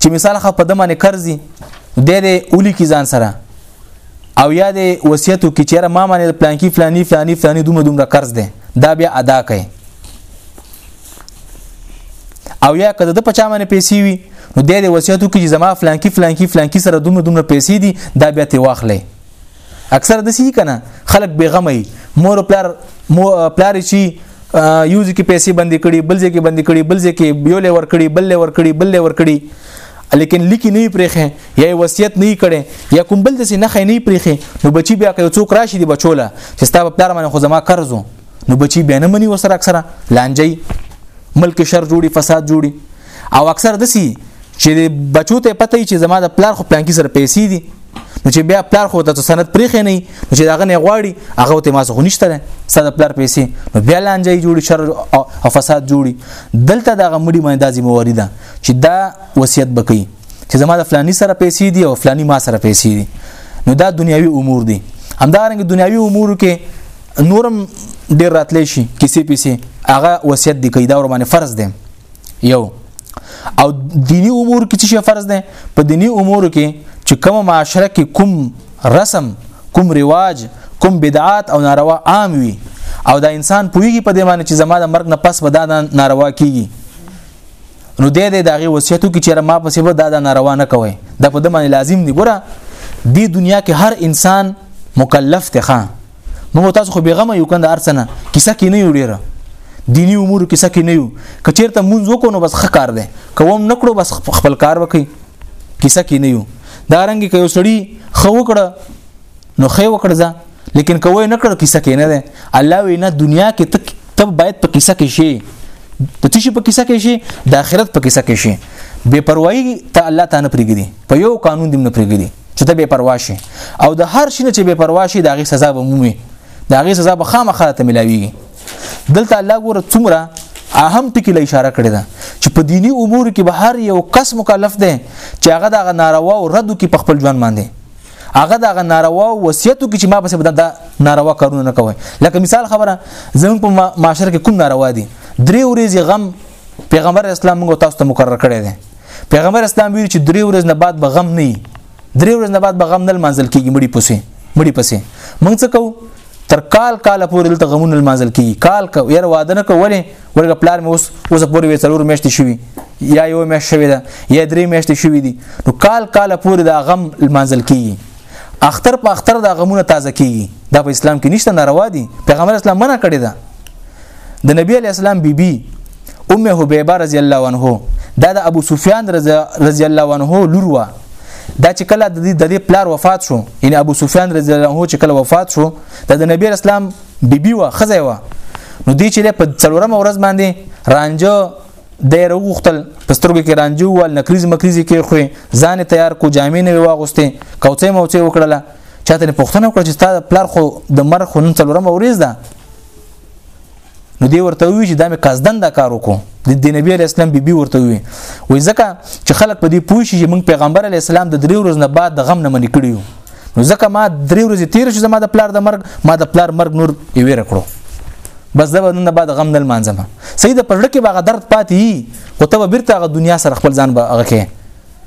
چې مثال خو په دمانه قرضي د دې اولی کی ځان سره او یا د وصیتو کې چیرې ما باندې پلان کې فلانی فلانی فلانی دومره دومره قرض ده دا بیا ادا کړي او یا کده د پچا باندې پیسې وي نو د دې وصیتو کې زما فلانکی فلانکی فلانکی سره دومره دومره پیسې دي دا بیا ته واخلې اکثر د سی کنه خلک بیغمه مور پلار مو پلار چی یو ځکه پیسې بندې کړي بل ځکه بندې کړي بل ځکه یو لور کړي بل لور کړي بل لور کړي لیکن لیکي نه پرېخه یا وصیت نه کړي یا کوم بل د سي نه خې نه پرېخه نو بچي بیا که څوک راشي دی بچوله چې ستا په پلار باندې خو زما قرضو نو بچي بیا نه مني وسره اکثره لانجي ملک شر جوړي فساد جوړي او اکثر دسی چې بچو ته پته چې زما د پلار خو پلانکی سره پیسې دي نو چې بیا پلار خو ته سند پرې خې نه نو چې داغه نه غواړي هغه ته ما څه نشته ده سند پلار پیسې نو بیا لانجې جوړي شر او فساد جوړي دلته داغه مړي باندې دازي مواري ده چې دا وصیت بکې چې زما د فلانی سره پیسې دي او فلانی ما سره پیسې دي نو دا دنیوي امور دي همدارنګه دنیوي امور کې نورم ډیر راتلی شي کسی پیسي هغه وصیت دی کیدا ور باندې فرض دی یو او دینی امور کې څه فرض دی په دینی امور کې چې کوم معاشره کې کوم رسم کوم رواج کوم بدعات او ناروا عام وي او دا انسان پویږي په دې معنی چې زما د مرګ نه پس به دا ناروا کیږي نو دې دې دغه وصیتو کې چې ما پسې به دا د ناروا نه کوي دا په دمن لازم دی ګوره دی دنیا کې هر انسان مکلف ته خان موږ تاسو خو بیغمه یو کنده ارسنه کیسه کې نه یو ډیره دینی امور کیسه کې نه یو کچیرته مونږ وکړو نو بس خکار دی کوم نکړو بس خپل کار وکي کیسه کې نه یو دا رنګ کې یو سړی خو وکړه نو خې وکړه ځا لیکن کوی نکړه کیسه کې نه ده الله وینا دنیا کې تک تب باید په کیسه کې شي په تشي په کیسه کې شي د آخرت په کیسه کې شي بے پروايي ته الله تعالی پرېږدي په یو قانون دې نه پرېږدي چې ته به پروا شي او د هر شي نه چې به پروا شي داغه سزا به مومي داغه سزا به خامخا ته ملاويږي دلته الله ګوره څومره اهم ټکی له اشاره کړی ده چې په دینی امور کې به هر یو کس مکلف دی چې هغه د ناروا او ردو کې په خپل ژوند باندې هغه د ناروا او وصیتو کې چې ما پسې بده د ناروا کارونه نه کوي لکه مثال خبره زمون په معاشره کې کوم ناروا دي درې ورځې غم پیغمبر اسلام موږ تاسو ته مقرر کړی دی پیغمبر اسلام ویل چې درې ورځې نه بعد به غم نه درې ورځې نه بعد به غم نه منزل کیږي مړي پسې مړي پسې موږ څه کوو تر کال کال پورې دلته غمونه منزل کیږي کال کو ير واده نه کولې ورګه پلار مې اوس اوس پورې وې څلور میاشتې شوي یا یو میاشت شوي ده یا درې میاشتې شوي دي نو کال کال پورې دا غم منزل کیږي اختر په اختر دا غمونه تازه کیږي دا په اسلام کې نشته ناروا دي پیغمبر اسلام منع کړی ده د نبی علی اسلام بیبي ام حبیبه رضی الله عنها دا د ابو سفیان رضی الله عنه لور و دا چې کله د دې پلار وفات شو ان ابو سفیان رضی الله عنه چې کله وفات شو د نبی اسلام بیبي و خزه و نو دی چې په څلورم ورځ باندې رانجو د روغتل پسترګو کې رانجو ول نکریز مکریزي کې خو ځان تیار کو جامې نه واغسته کوڅه موڅه وکړه چاته پښتنه وکړه چې ستاسو پلار خو د مر خو نن څلورم ورځ ده نو دی ورته وی چې دا مې قصدن دا کار وکړو د دین نبی علی اسلام بیبي ورته وی وای ځکه چې خلک په دې پوه شي چې موږ پیغمبر علی اسلام د درې ورځې نه بعد د غم نه منې کړیو نو ځکه ما درې ورځې تیر شو زما د پلار د مرګ ما د پلار مرګ نور یې ویر کړو بس دا نن بعد غم نه لمانځم سید په لړ کې باغ درد پاتې خو ته بیرته غ دنیا سره خپل ځان به هغه کې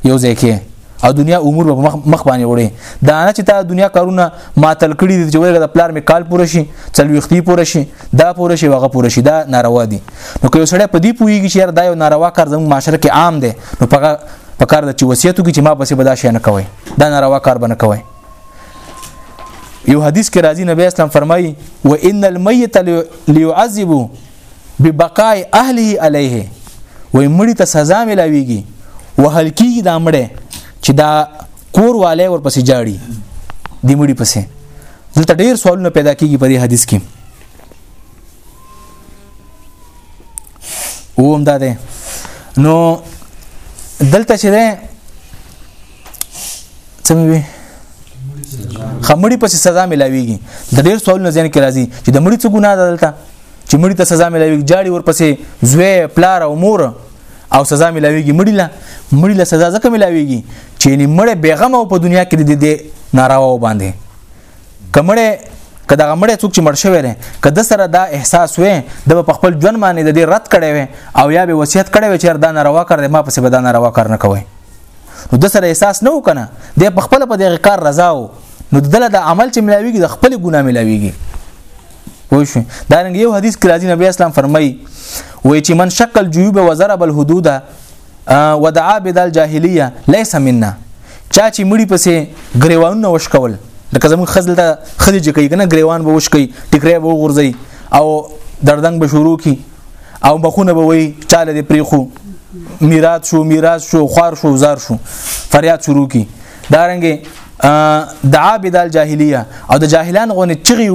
یو ځای کې او دنیا امور به مخ مخ باندې وړي دا نه چې تا دنیا کارونه ما تل کړی دي چې ورګه د پلار می کال پوره شي چلويختي پوره شي دا پوره شي وغه پوره شي دا ناروا دي نو که یو سړی په دې پويږي چې دا یو ناروا کار زموږ معاشره کې عام دی نو په په کار د چې وصیتو کې چې ما پسې بدا شي نه کوي دا ناروا کار بنه کوي یو حدیث کې راځي نبی اسلام فرمایي و ان المیت ليعذب ببقای اهله علیه وای مړی ته سزا ملاویږي وهل کیږي دا مړی چې دا کور والے ورپسې جاړي دی مړی پسې دلته ډیر سوالونه پیدا کیږي په دې حدیث کې اوم دا ده نو دلته چې ده څه مې وي خمړی پسې سزا ملاويږي د ډېر سوالونه ځین کې راځي چې د مړي څه ګناه ده دلته چې مړي ته سزا ملاويږي جاړي ورپسې زوی پلار او مور او سزا ملاويږي مړي لا مړي لا سزا ځکه ملاويږي چې نه مړ بیغم او په دنیا کې د دې ناروا و باندې کمړې کدا غمړې څوک چې مړ شوی دی کدا سره دا احساس وې د خپل ژوند باندې د دې رد کړي وي او یا به وصیت کړي وي چې دا ناروا کړ ما پسې به دا ناروا کار نه کوي نو د سره احساس نه وکنه د په خپل په دغه کار رضا و نو دله د عمل چې ملاویږي د خپل ګناه ملاویږي وای شو دا رنګ یو حدیث کې راځي نبی اسلام فرمایي وای چې من شق الجيوب وضرب الحدود ودعا بدل جاهلیه ليس منا چا چې مړی پسې غریوانونه وشکول لکه زمون خزل ته خدي چې کوي کنه غریوان به وشکي ټکرې به وغورځي او دردنګ به شروع کی او بخونه به وي چاله دې پریخو میراث شو میراث شو خوار شو زار شو فریاد شروع کی دا رنګه د عابد الجاهلیه او د جاهلان غونې چغي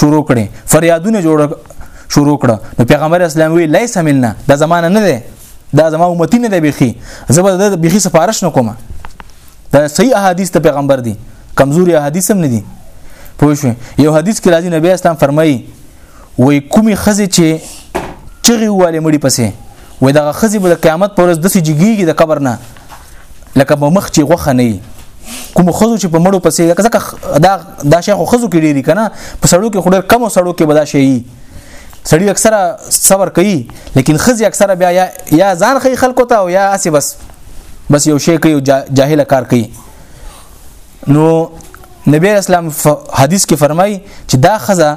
شروع کړي فریادونه جوړ شروع کړه نو پیغمبر اسلام وی لیس منا دا زمانه نه ده دا زما امتی نه ده بيخي زبر د بيخي سفارش نه کومه دا صحیح احادیث ته پیغمبر دي کمزوري احادیث هم نه دي پوه شو یو حدیث کې راځي نبی اسلام فرمایي وای کومې خزه چې چغي واله مړي پسې وای دغه خزه به د قیامت پر ورځ د سې جګیږي د قبر نه لکه په مخ چې غوخه نه کوم خزو چې په مړو پسې ځکه دا دا شیخ خزو کې ډیری کنه په سړو کې خډر کم سړو کې بدا شي سړی اکثره صبر کوي لیکن خزي اکثره بیا یا, یا ځان خي خلکو ته او یا اسی بس بس یو شی کوي جاهل کار کوي نو نبی اسلام حدیث کې فرمایي چې دا خزه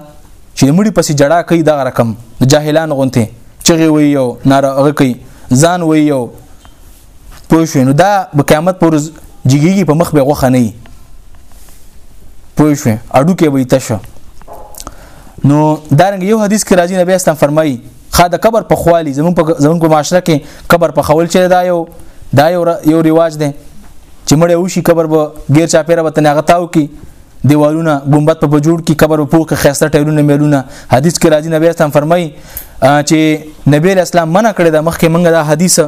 چې مړي پسې جړه کوي دا رقم د جاهلان غونته چغي وي یو ناروغ کوي ځان وي یو پوه شو نو دا په قیامت پر جګیږي په مخ به غوخه نه پوه شو اډو کې وي تشه نو دارنګ یو حدیث کې راځي نبی اسلام فرمایي خا د قبر په خوالي زمون په زمون په معاشره کې قبر په خول چي دا یو دا یو یو ریواج دی چې مړ یو شي قبر به غیر چا پیره وته نه غتاو کی دیوالونه ګمبت په جوړ کی قبر په پوکه خسته ټیرونه میلونه حدیث کې راځي نبی اسلام فرمایي چې نبی اسلام منع کړی دا مخکې منګه دا حدیث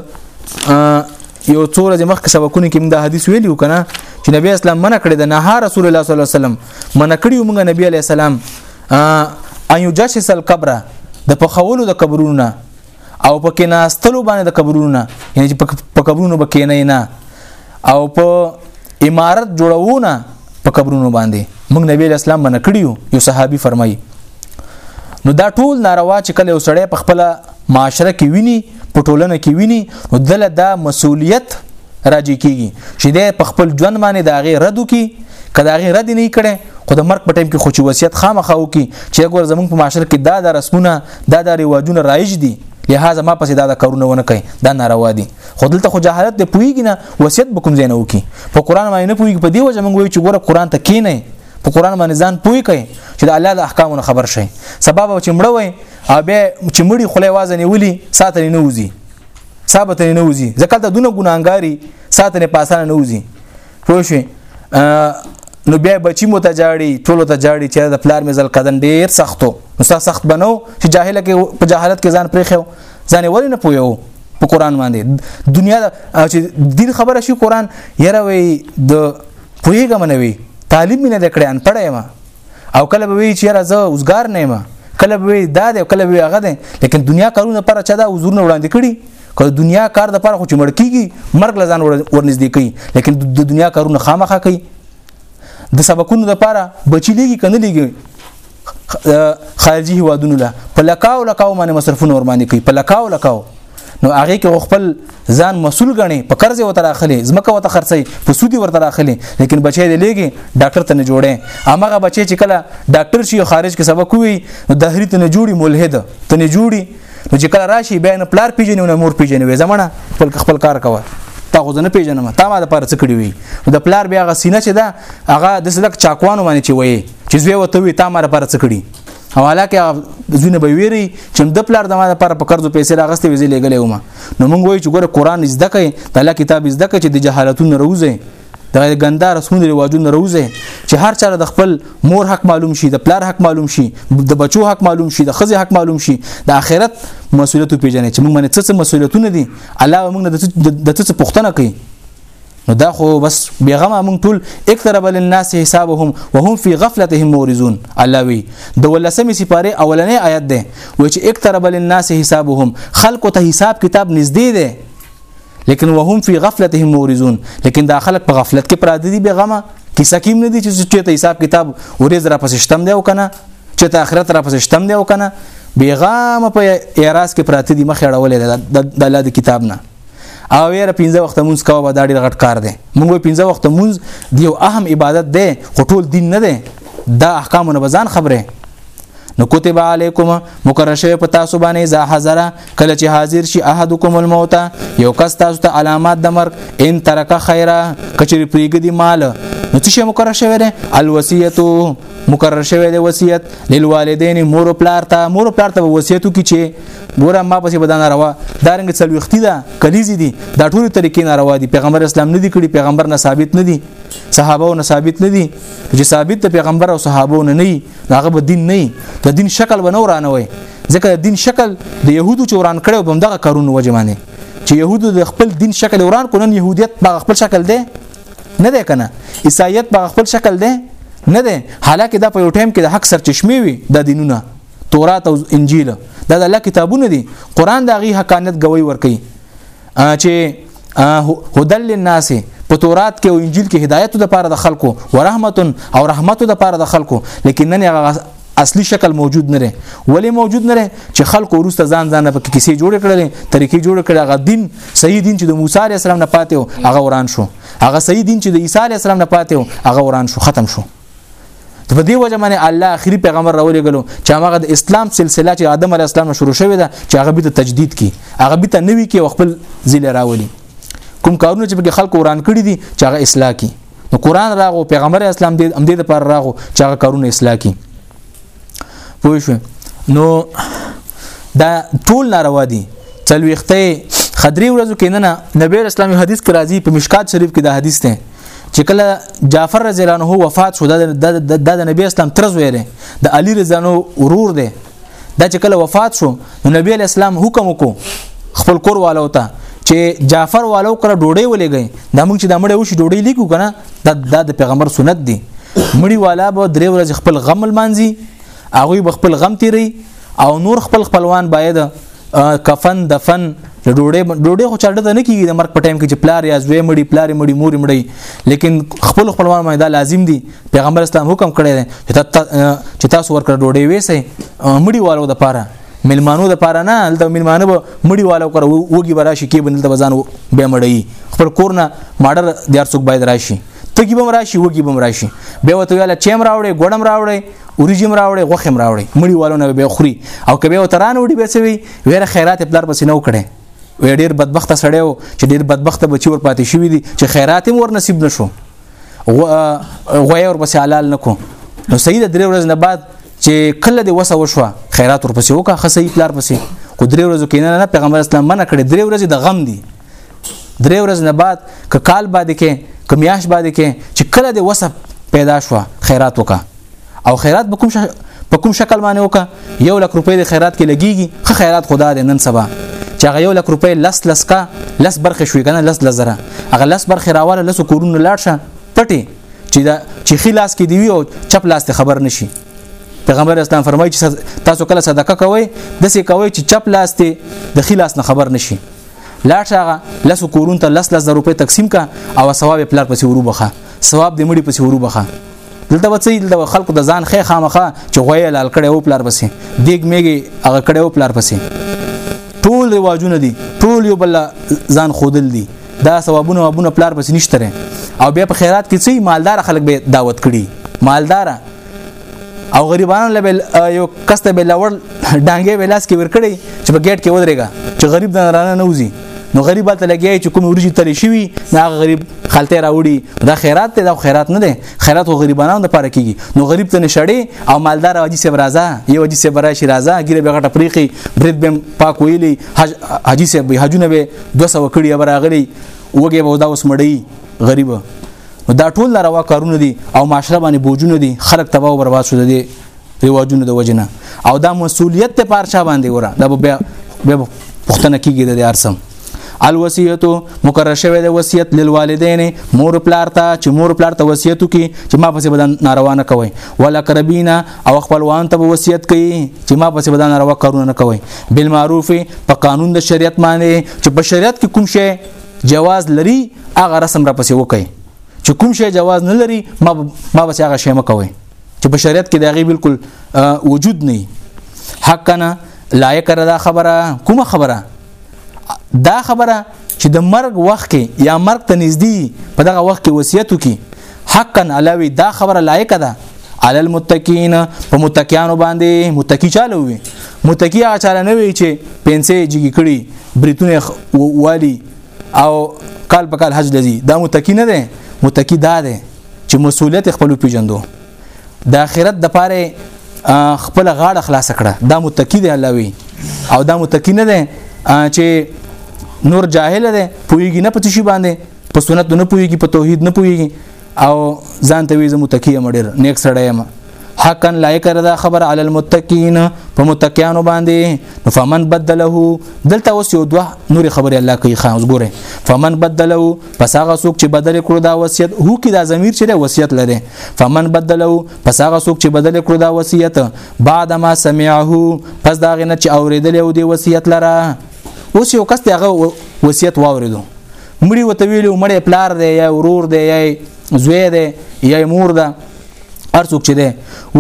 یو څو ورځې مخکې سبقونه کې دا حدیث ویلو کنه چې نبی اسلام منع کړی دا نه رسول الله صلی الله علیه وسلم منع کړی موږ نبی علی السلام ان یجسس القبر د پخولو د قبرونو نه او پکې ناستلو باندې د قبرونو نه یعنی چې په قبرونو بکې نه نه او په امارت جوړونه په قبرونو باندې موږ نبی اسلام باندې کړیو یو صحابي فرمایي نو دا ټول ناروا چې کله وسړی په خپل معاشره کې ویني په ټولنه کې ویني نو دله دا مسولیت راځي کیږي چې د په خپل ژوند باندې دا غي رد کی کدا غي رد نه کړي خو د مرګ په ټیم کې خو چې وصیت خامخا وکي چې ګور زمونږ په معاشره کې دا د رسمونه دا د رواجونه رایج دي لہذا ما پسې دا د کارونه ونه کوي دا ناروا دي خو دلته خو جهالت دی پویږي نه وصیت به کوم ځای نه وکي په قران باندې نه پویږي په دی وجه موږ وایو چې ګوره قران ته کینې په قران باندې ځان پوي کوي چې د الله د احکامونو خبر شي سبب چې مړ وي او بیا چې مړی خله وازه نیولی ساتنه نه وځي ثابت نه وځي ځکه ته دونه ګناګاری ساتنه پاسانه نه وځي پوه شئ نو بیا بچی مو ته جاړي ټولو ته جاړي چې د پلار مزل قدن ډیر سختو نو سخت بنو چې جاهل کې په جاهلت کې ځان پرې خو ځان ولې نه پویو په قران باندې دنیا چې دین خبره شي قران یره وي د پویګم نه وي تعلیم نه دکړې ان پړې ما او کله به وی چې یاره زه اوسګار نه یم کله به وی دا دی کله به وی هغه دی لیکن دنیا کارونه پر چا دا حضورونه وړاندې کړي که دنیا کار د پر خو چې مړ کیږي مرګ لزان ورنږدې کوي لیکن د دنیا کارونه خامخا کوي د سبقونو د پاره بچی لګي کنه لګي خارجي هوادونو لا په لکاو لکاو باندې مصرفونه ور باندې کوي په لکاو لکاو نو هغه کې خپل ځان مسول غني په قرض وته راخلي زمکه وته خرڅي په سودي ورته راخلي لیکن بچي دی لګي ډاکټر ته نه جوړي امغه بچي چې کله ډاکټر شي خارج کې سبق وي نو دهري ته نه جوړي ملحد ته نه جوړي نو چې کله راشي بیا نه پلار پیژنې نه مور پیژنې زمونه خپل خپل کار کوي تا خو نه پیژنم تا ما د پاره څه کړی وي د پلار بیا غسینه چې دا هغه د سلک چاکوانو باندې چې وایي چې زوی وته وي تا ما لپاره څه کړی حواله کې ځونه به ویری چې د پلار د ما لپاره په قرض پیسې راغستې ویزې لګلې ومه نو موږ وایو چې ګوره قران زده کړي د الله کتاب زده کړي چې د جهالتونو روزه د ګنده رسمونو رواجونو روزه چې هر چا د خپل مور حق معلوم شي د پلار حق معلوم شي د بچو حق معلوم شي د خزي حق معلوم شي د آخرت مسولیت پیژنې چې موږ باندې څه څه مسولیتونه دي الله موږ د څه پښتنه کوي نو دا خو بس بیغمه مونږ ټول اکترب للناس حسابهم وهم فی غفلتهم مورزون الله وی د ولسمې سپاره اولنې آیت ده و چې اکترب للناس حسابهم خلق ته حساب کتاب نږدې ده لیکن وهم فی غفلتهم مورزون لیکن دا خلق په غفلت کې پراته دي بیغمه کیسه کیم نه دي چې ته حساب کتاب ورز را پسې شتم دی او کنه چې ته آخرت را پسې شتم دی او کنه بیغمه په اعتراض کې پراته دي مخ اړولې د الله د کتاب نه او یې پنځه وخت مونږ کاوه به دا ډېر غټ کار دی مونږ پنځه وخت مونږ دیو اهم عبادت دی خو ټول دین نه دی دا احکامونه به ځان خبره نو کتب علیکم مقرر شوی په تاسو باندې اذا حضر کله چې حاضر شي احدکم الموت یو کس تاسو ته علامات د مرګ ان ترک خیره کچری پریګدي مال نو څه شی مقرر شوی دی الوصیت مقرر شوی دی وصیت للوالدین مور او پلار ته مور او پلار ته وصیتو کی چې ګوره ما پسې بدانه روا دا رنګ څلويختی ده کلیزي دي دا ټول طریقې ناروا دي پیغمبر اسلام نه دي کړی پیغمبر نه ثابت نه دي صحابه نه ثابت نه دي چې ثابت ته پیغمبر او صحابه نه نه هغه به دین نه د دین شکل به نه ورانه وي ځکه د دین شکل د يهودو چې وران کړو بم دغه کارونه وجه معنی چې يهودو د خپل دین شکل وران کړو نن يهودیت په خپل شکل دی نه دی کنه عیسایت په خپل شکل دی نه دی حالکه دا په یو ټایم کې د حق سرچشمه وي د دینونه تورات او انجیل دا د الله کتابونه دي قران دا غي حقانیت گوي ور کوي چې هدل للناس په تورات کې او انجیل کې هدایت د پاره د خلکو ورحمت او رحمت د پاره د خلکو لیکن نن هغه اصلي شکل موجود نه لري ولی موجود نه لري چې خلکو ورسته ځان ځان په کیسې جوړ کړل طریقې جوړ کړل هغه دین صحیح دین چې د موسی عليه السلام نه پاتې او هغه وران شو هغه صحیح دین چې د عیسی عليه السلام نه پاتې او هغه وران شو ختم شو په دې وجه باندې الله اخري پیغمبر راولې غلو چې هغه د اسلام سلسله چې آدم علی السلام شروع شوې ده چې هغه به تجدید کی هغه به نوي کی خپل ذل راولي کوم کارونه چې په خلکو وران کړی دي چې هغه اصلاح کی نو قران راغو پیغمبر اسلام دې هم دې لپاره راغو چې هغه کارونه اصلاح کی پوه شو نو دا ټول ناروا دي څلويخته خدري ورځو کې نه نبی اسلامي حدیث کې راځي په مشکات شریف کې دا حدیث ته چې کله جعفر رضی الله عنه وفات شو د نبی اسلام تر زوی دی د علی رضی الله ورور دی دا چې کله وفات شو نو نبی اسلام حکم وکړو خپل کور والو ته چې جعفر والو کړه ډوډۍ ولېږي دا موږ چې د مړې وشي ډوډۍ لیکو کنه دا د پیغمبر سنت دی مړی والا به درې ورځې خپل غم لمانځي هغه به خپل غم تیری او نور خپل خپلوان باید کفن دفن د ډوډۍ ډوډۍ خو چاړه ته نه کیږي د مرګ په ټایم کې چې پلار یا زوی مړي پلار مړي مور مړي لیکن خپل خپلوان باندې دا لازم دي پیغمبر اسلام حکم کړی دی چې تاسو ورکړه ډوډۍ وېسي مړي والو د پاره ملمانو د پاره نه هلته ملمانو به مړي والو کړ وګي به راشي کې بنل ته ځان به مړی خپل کور نه ماډر دیار څوک باید راشي تګي بم راشي وګي بم راشي به وته ویل چیم راوړي ګړم راوړي اوریجم راوړي غوخم راوړي مړی والو نه به خوري او کبه وتران وډي به سوي ویره خیرات پلار بس نه وکړي وې ډیر بدبخت سړی و چې ډیر بدبخت بچی ور پاتې شوی دي چې خیرات هم ور نصیب نشو غوی ور پسې حلال نکو نو سید درې ورځې نه بعد چې کله دی وسه وشوه خیرات ور پسې وکه خسې پلار پسې کو درې ورځې کینه نه پیغمبر اسلام منع کړې درې ورځې د غم دي درې ورځې نه بعد ک کال باندې کې کمیاش باندې کې چې کله د وسب پیدا شو خیرات وکا او خیرات به کوم ش... په کوم شکل باندې وکا یو لک روپۍ د خیرات کې لګیږي خو خیرات خدا دې نن سبا چې هغه یو لک روپۍ لس لس کا لس برخه شوې کنه لس لزره هغه لس برخه راواله لس کورونه لاړ شه پټي چې دا چې خلاص کې دی وی او چپ لاس ته خبر نشي پیغمبر اسلام فرمایي چې تاسو کله صدقه کوئ د سې کوئ چې چپ لاس ته د خلاص نه خبر نشي لاړ شاغه لس کورون ته لس لس زر روپۍ تقسیم کا او ثواب پلار پسې ورو بخه ثواب دې مړي پسې ورو بخه دلته وڅې دلته خلکو د ځان خې خامخه چې غوې لال کړي او پلار پسې دیګ میګي هغه کړي او پلار پسې ټول رواجونه دي ټول یو بل ځان خودل دي دا ثوابونه وابونه پلار پسې نشته او بیا په خیرات کې څه مالدار خلک به دعوت کړي مالدار او غریبانو له یو کسته به لور ډانګې ولاس کې ورکړي چې په گیټ کې ودرېګا چې غریب د رانه نه وځي نو غریب ته لګیای چې کوم ورجی تل شي دا غریب خلته راوړي دا خیرات ته دا خیرات نه دی خیرات خو غریبانو د پاره کیږي نو غریب ته نشړي او مالدار واجی سیب راځه یو واجی سیب راشي راځه ګیره به غټه پریخي برید بم پاک ویلی حاجی سیب به حجونه به 200 کړي ابراغلی وګه به دا اوس مړی غریب نو دا ټول ناروا کارونه دي او معاشره باندې بوجونه دي خلک تباہ او برباد شول دي ریواجونو د وجنه او دا مسولیت ته پارچا باندې وره دا بیا بیا پښتنه کیږي د ارسم الوصیتو مقرر شوی د وصیت للوالدین مور پلار ته چې مور پلار ته وصیتو کی چې ما پسې بدن ناروا نه کوي ولا قربینا او خپلوان ته وصیت کوي چې ما پسې بدن ناروا کارونه نه کوي بالمعروف په قانون د شریعت باندې چې په شریعت کې کوم شی جواز لري هغه رسم را پسې وکړي چې کوم شی جواز نه لري ما ما بس هغه شی مکوي چې په شریعت کې دغه بالکل وجود نه حق نه لایق دا خبره کومه خبره دا خبره چې د مرګ وخت کې یا مرګ ته نږدې په دغه وخت کې وصیت وکي حقا الله وی دا خبره لایق ده علی المتقین په متقیانو باندې متقی چاله وي متقی هغه چاله نه وي چې پنسه جګی کړي بریتونه والی او کال په کال حج لذي دا متقی نه ده متقی دا ده چې مسولیت خپل پیجندو د آخرت د پاره خپل غاړه خلاص کړه دا متقی دی الله وی او دا متقی نه دی چې نور جاهل دی پویږي نه پتی شي باندې په سنت نه پويږي په توحید نه پويږي او ځان ته وي زه متکی یم ډېر نیک سړی یم حقا لایق ده خبر علی المتقین په متقینو باندې فمن بدله دلته اوس یو دوه نور خبره الله کوي خان اوس ګوره فمن بدله پس هغه څوک چې بدل کړو دا وصیت هو کې دا ضمیر چې دا وصیت لري فمن بدله پس هغه څوک چې بدل کړو دا وصیت بعد ما سمعه پس دا غنه چې اوریدل او دی وصیت لره اوس یو کس دغه وصیت واوریدو مړی وته ویلو مړی پلار دی یا ورور دی یا زوی دی یا مور ده ارڅوک چې دی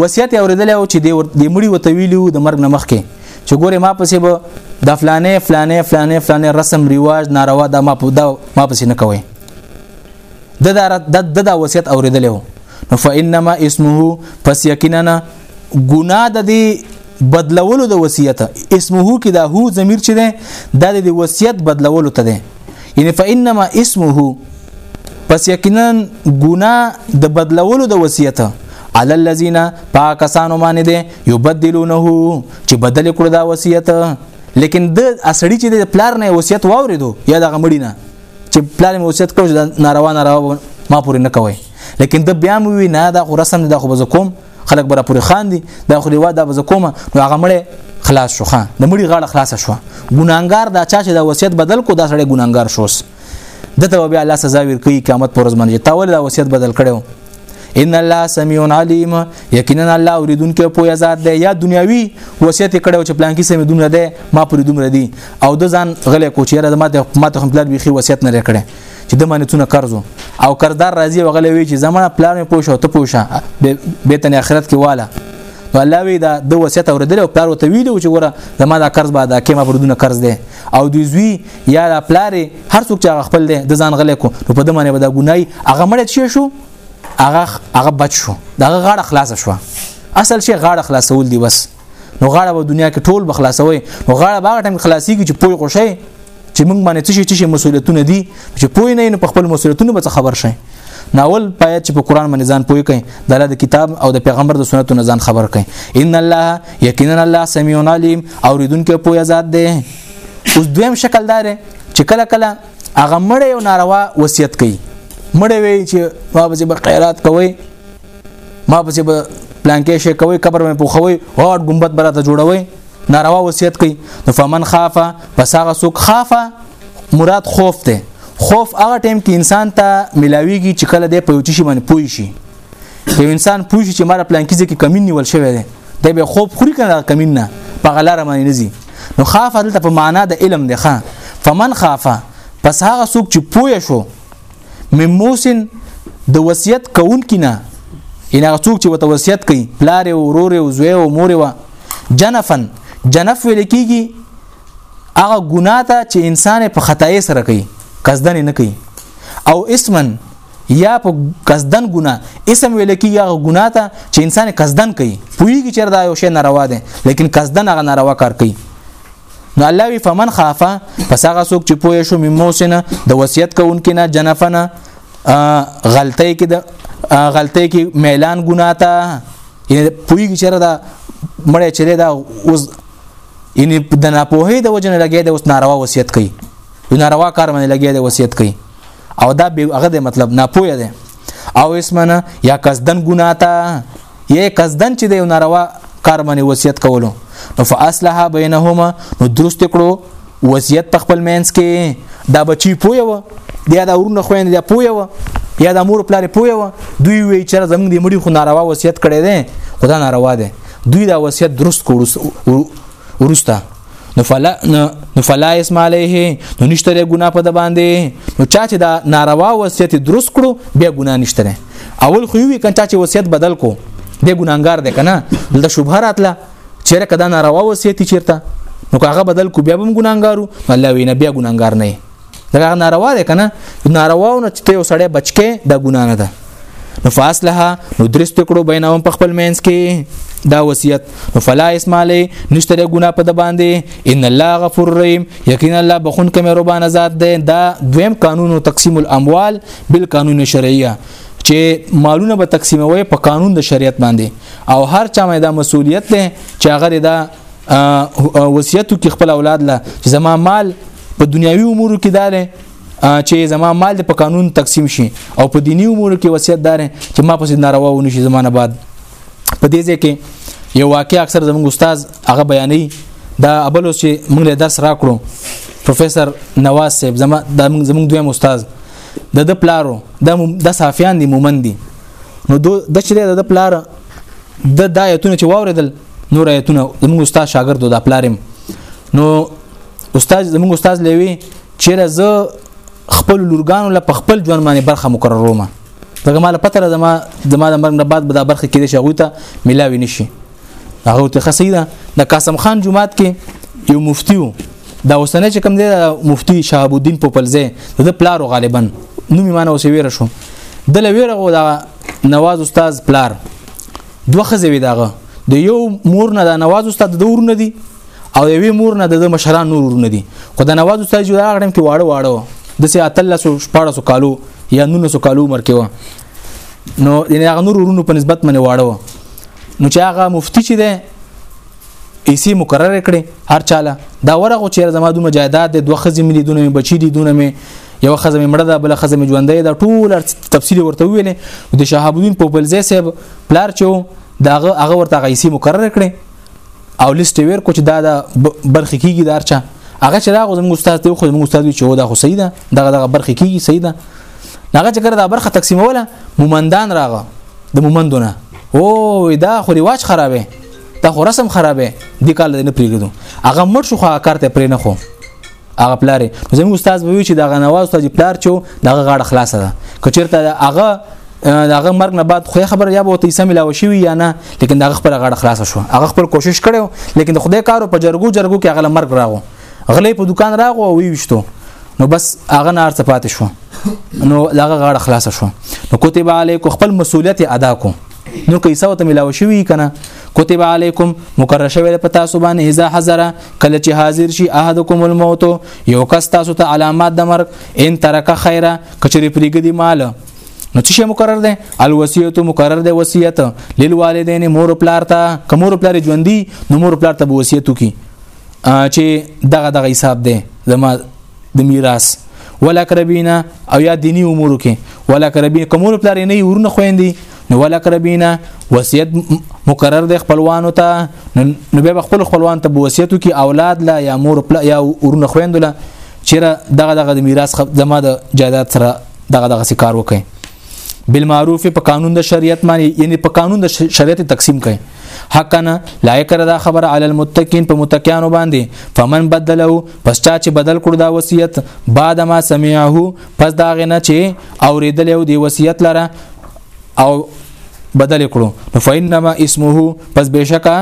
وصیت اوریدل او چې دی مړی وته ویلو د مرګ نه مخکې چې ګوره ما پسې به د فلانې فلانې فلانې فلانې رسم ریواج ناروا دا ما په دا ما پسې نه کوي د دا د دا وصیت اوریدل وو نو فانما اسمه پس یقینا ګناه د دې بدلولو د وصیت اسمه کې دا هو ضمیر چې ده د دې وصیت بدلولو ته ده یعنی فانما اسمه پس یقینا ګناه د بدلولو د وصیت علی الذین پاکستانو باندې ده یبدلونه چې بدل کړو دا وصیت لیکن د اسړی چې د پلار نه وصیت واوریدو یا د غمړی نه چې پلار مې وصیت کړو ناروا ناروا ما پورې نه کوي لیکن د بیا مو وی نه دا خو رسم دا خو بز کوم خلک برا پورې خان دي دا خو لیوا دا به کومه نو هغه مړې خلاص شو خان د مړي غاړه خلاص شو ګناګار دا چا چې دا وصیت بدل کو دا سړی ګناګار شوس دته بیا الله سزا ورکړي قیامت پر ورځ باندې تا ول دا وصیت بدل کړو ان الله سميع عليم یقینا الله اوریدونکو په ذات دی یا دنیوي وصیت کړو چې پلان کې سمې دومره دی ما پر دومره دی او د ځان غلې کوچیره د ماته ماته خپل بيخي وصیت نه لري چې د باندې څونه قرض او قرضدار راضي وغلی وي چې زمانه پلان مې پوښه او ته پوښه به تن آخرت کې واله نو الله وی دا د وصیت اوریدل او پلار وته ویلو چې وره زما دا قرض به ادا کړم په دونه قرض دی او دوی زوی یا دا پلار هر څوک چې خپل دی د ځان غلې کو نو په دمانه به دا ګنای هغه مړ شي شو هغه هغه بچ شو دا غاړه خلاص شو اصل شي غاړه خلاصول دی بس نو غاړه په دنیا کې ټول بخلاصوي نو غاړه باغ ټیم خلاصيږي چې پوي خوشي چې موږ باندې څه شي څه مسولیتونه دي چې پوي نه په خپل مسولیتونو به خبر شي ناول پایت چې په قران باندې ځان پوي کوي د الله د کتاب او د پیغمبر د سنتو نه ځان خبر کوي ان الله یقینا الله سميع علیم اوریدونکو پوي ذات دی اوس دویم شکل دار چې کله کله هغه مړ یو ناروا وصیت کوي مړ وی چې ما به خیرات کوي ما پسې به پلان کې شي کوي قبر مې پوخوي او ګمبت براته جوړوي ناروا وصیت کوي نو فمن خافه پس هغه سوک خافه مراد خوف ته خوف هغه ټیم کې انسان ته ملاويږي چې کله د پوي شي باندې پوي شي یو انسان پوي شي چې مار پلان کې ځکه کمین نیول شوی دی د به خوب خوري کنه کمین نه په غلار باندې نزي نو خاف دلته په معنا د علم دی ښا فمن خافه پس هغه څوک چې پوي شو من موسن د وصیت کون کینا ان هغه څوک چې وته وصیت کوي پلار او ورور او زوی او مور و جنفن جنف ویل کیږي هغه ګناه ته چې انسان په خدای سره کوي قصدن نه کوي او اسمن یا په قصدن ګناه اسم ویل کیږي هغه ګناه ته چې انسان قصدن کوي پویږي چې دا یو شی ناروا دی لیکن قصدن هغه ناروا کار کوي نو الله وی فمن خافه پس هغه څوک چې پوه شو مموسنه د وصیت کوونکې نه جنفنه غلطۍ کې د غلطۍ کې میلان ګنا تا یعنی پویږي چې دا مړی چره دا اوس یعنی د ناپوهۍ د وجنه لګي د اوس ناروا وصیت کوي یو ناروا کار باندې لګي د وصیت کوي او دا به هغه د مطلب ناپوهه ده او اسمنه یا قصدن ګنا تا یې قصدن چې د یو ناروا کار باندې وصیت کولو نو فاصلها بینهما نو درست کړو وصیت په خپل مینس کې دا بچی پویو یا دا ورونه خويند یا پویو یا د مور پلار پوی و دوی وی چې زمونږ د مړي خو ناروا وصیت کړي دي خدا ناروا ده دوی دا وصیت درست کړو ورسته نو فلا نو فلا اسم علیه نو نشته لري ګنا په د باندې نو چا چې دا ناروا وصیت درست کړو بیا ګنا نشته لري اول خو وی کنه چې وصیت بدل کو د ګناګار ده کنه د شوبه راتله چیرې کدا ناروا وصیت چیرته نو کاغه بدل کو بیا هم ګناګارو الله وینا بیا ګناګار نه دا ناروا ده کنه نارواونه چې یو سړی بچکه دا ګنا نه ده نو فاصله نو درس تکړو بینهم په خپل مینس کې دا وصیت نو فلا اسم علی نشته د ګنا په د باندې ان الله غفور رحیم یقینا الله بخون کې مهربان ذات دی دا دویم قانون او تقسیم الاموال بالقانون الشرعیه چې مالونه به تقسیموي په قانون د شریعت باندې او هر چا مې دا مسولیت دی چې هغه دا وصیتو کې خپل اولاد له چې زما مال په دنیوي امور کې دا لري چې زما مال د په قانون تقسیم شي او په دینی امور کې وصیت دار چې ما پسې ناروا ونی شي زمانه بعد په دې ځای کې یو واقع اکثر زموږ استاد هغه بیانې دا ابل چې موږ له درس راکړو پروفیسور نواز صاحب زما زموږ دویم استاد د د پلارو د د صافیان دي مومن دي نو د چې د پلار د دایتونه چې واوریدل نور آیتونه زموږ استاد شاګرد د پلارم نو استاد زموږ استاد لوي چیرې زه خپل لورګانو له خپل ژوند باندې برخه مقرروم دغه مال پته را زما د مال مرګ نه بعد به دا برخه کې شي غوي ته ملاوي نشي هغه ته خسیده د قاسم خان جمعات کې یو مفتی وو دا اوسنه چې کوم دی مفتی شهاب الدین پوپلزه د پلار غالبا نومي معنی اوس ویره شو د لویره غو دا نواز استاد پلار دوه خزوی داغه د یو مور نه دا نواز استاد د ورونه دي او یوې مور نه د مشران نور ورونه دي خو د نواز استاد جو هغه ټیم کې واړه واړه د سي اتلس شپارسو کالو یا نونسو کالو عمر کې و نو یعنی هغه نور ورونو په نسبت باندې واړه و نو چې هغه مفتی چې ده ایسی مقرر کړي هر چاله دا ورغه چې زما دوه مجاهدات د دوه خزې ملي دونه بچی دي دونه می یو خزه مړه ده بل خزه ژوندې ده ټول تفصیل ورته ویلې د شهاب الدین په بلځه صاحب پلار چې داغه هغه ورته غیسی مقرر کړي او لیست ویر کو چې دا د برخې کیږي دارچا هغه چې راغو زموږ استاد دی خو زموږ استاد چې دا خو صحیح ده دغه دغه برخې کیږي صحیح ده هغه چې کړه دا برخه تقسیموله مومندان راغه د مومندونه او دا خو ریواج خرابې دا خو رسم خرابې د کال نه پریږدو هغه مړ شو خو کارته پرې نه خو هغه پلار نو زموږ استاد به وی چې دا غنواز ته پلار چو دغه غاړه خلاصه ده کچیرته هغه داغه مرګ نه بعد خو خبر یا به ته سم لا وشوي یا نه لیکن داغه خپل غاړه خلاص شو هغه خپل کوشش کړو لیکن خدای کارو په جرګو جرګو کې هغه مرګ راغو غلې په دکان راغو او ویشتو نو بس هغه نار څه پاتې شو نو داغه غاړه خلاص شو نو کتب علیکم خپل مسولیت ادا کو نو کیسه وته ملاو شوی کنه کتب علیکم مقرر شوی په تاسو باندې اذا حضر کله چې حاضر شي احدکم الموت یو کس تاسو ته علامات د مرګ ان ترک خیره کچری پریګدي مال نو څه شی مقرر دی الوصیت مقرر دی وصیت للوالدین مور پلار ته کومور پلار ژوندۍ نو مور پلار ته وصیت کی چې دغه دغه حساب دی زما د میراث ولا کربینا او یا دینی امور کې ولا کربی کومور پلار نه ورنه خويندي نو ولقربینا وصیت مقرر د خپلوانو ته نو به خپل خپلوان ته وصیتو کې اولاد لا یا مور پلا یا ورونه خويند لا چیرې دغه دغه د میراث زما د جایداد سره دغه دغه سکار وکړي بالمعروف په قانون د شریعت باندې یعنی په قانون د شریعت تقسیم کړي حقنا لایق را خبر علی المتقین په متقینو باندې فمن بدله پس چا چې بدل کړ دا وصیت بعد ما سمعه پس دا غنه چې اوریدل یو دی وصیت لره او بدل کړو نو فینما اسمه پس بشکا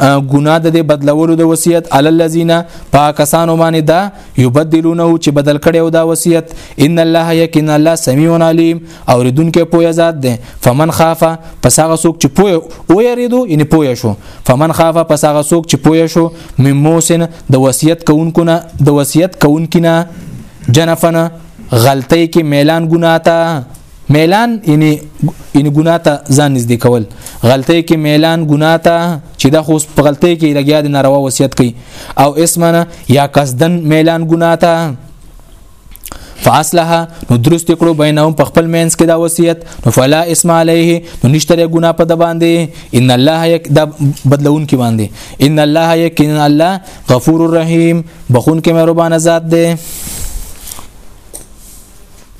ګناه د بدلولو د وصیت عل الذین پاکستان باندې دا یبدلونه چې بدل کړي او دا وصیت ان الله یقین الله سمیع علیم او ردونکو پوهه ذات ده فمن خاف پس هغه څوک چې پوهه او یریدو ان پوهه شو فمن خاف پس هغه څوک چې پوهه شو مموسن د وصیت کوونکو نه د وصیت کوونکو نه جنفنه غلطۍ کې میلان ګناه تا میلان یعنی یعنی ګناه ته ځان نږدې کول غلطۍ کې میلان ګناه ته چې د خو په غلطۍ کې لګیا د ناروا وصیت کوي او اسمنه یا قصدن میلان ګناه ته فاصلها نو درست کړو بینهم په خپل مینس کې دا وصیت نو فلا اسم علیه نو نشته ګنا په د باندې ان الله یک دا بدلون کې باندې ان الله یقینا الله غفور الرحیم بخون کې مهربان ذات دی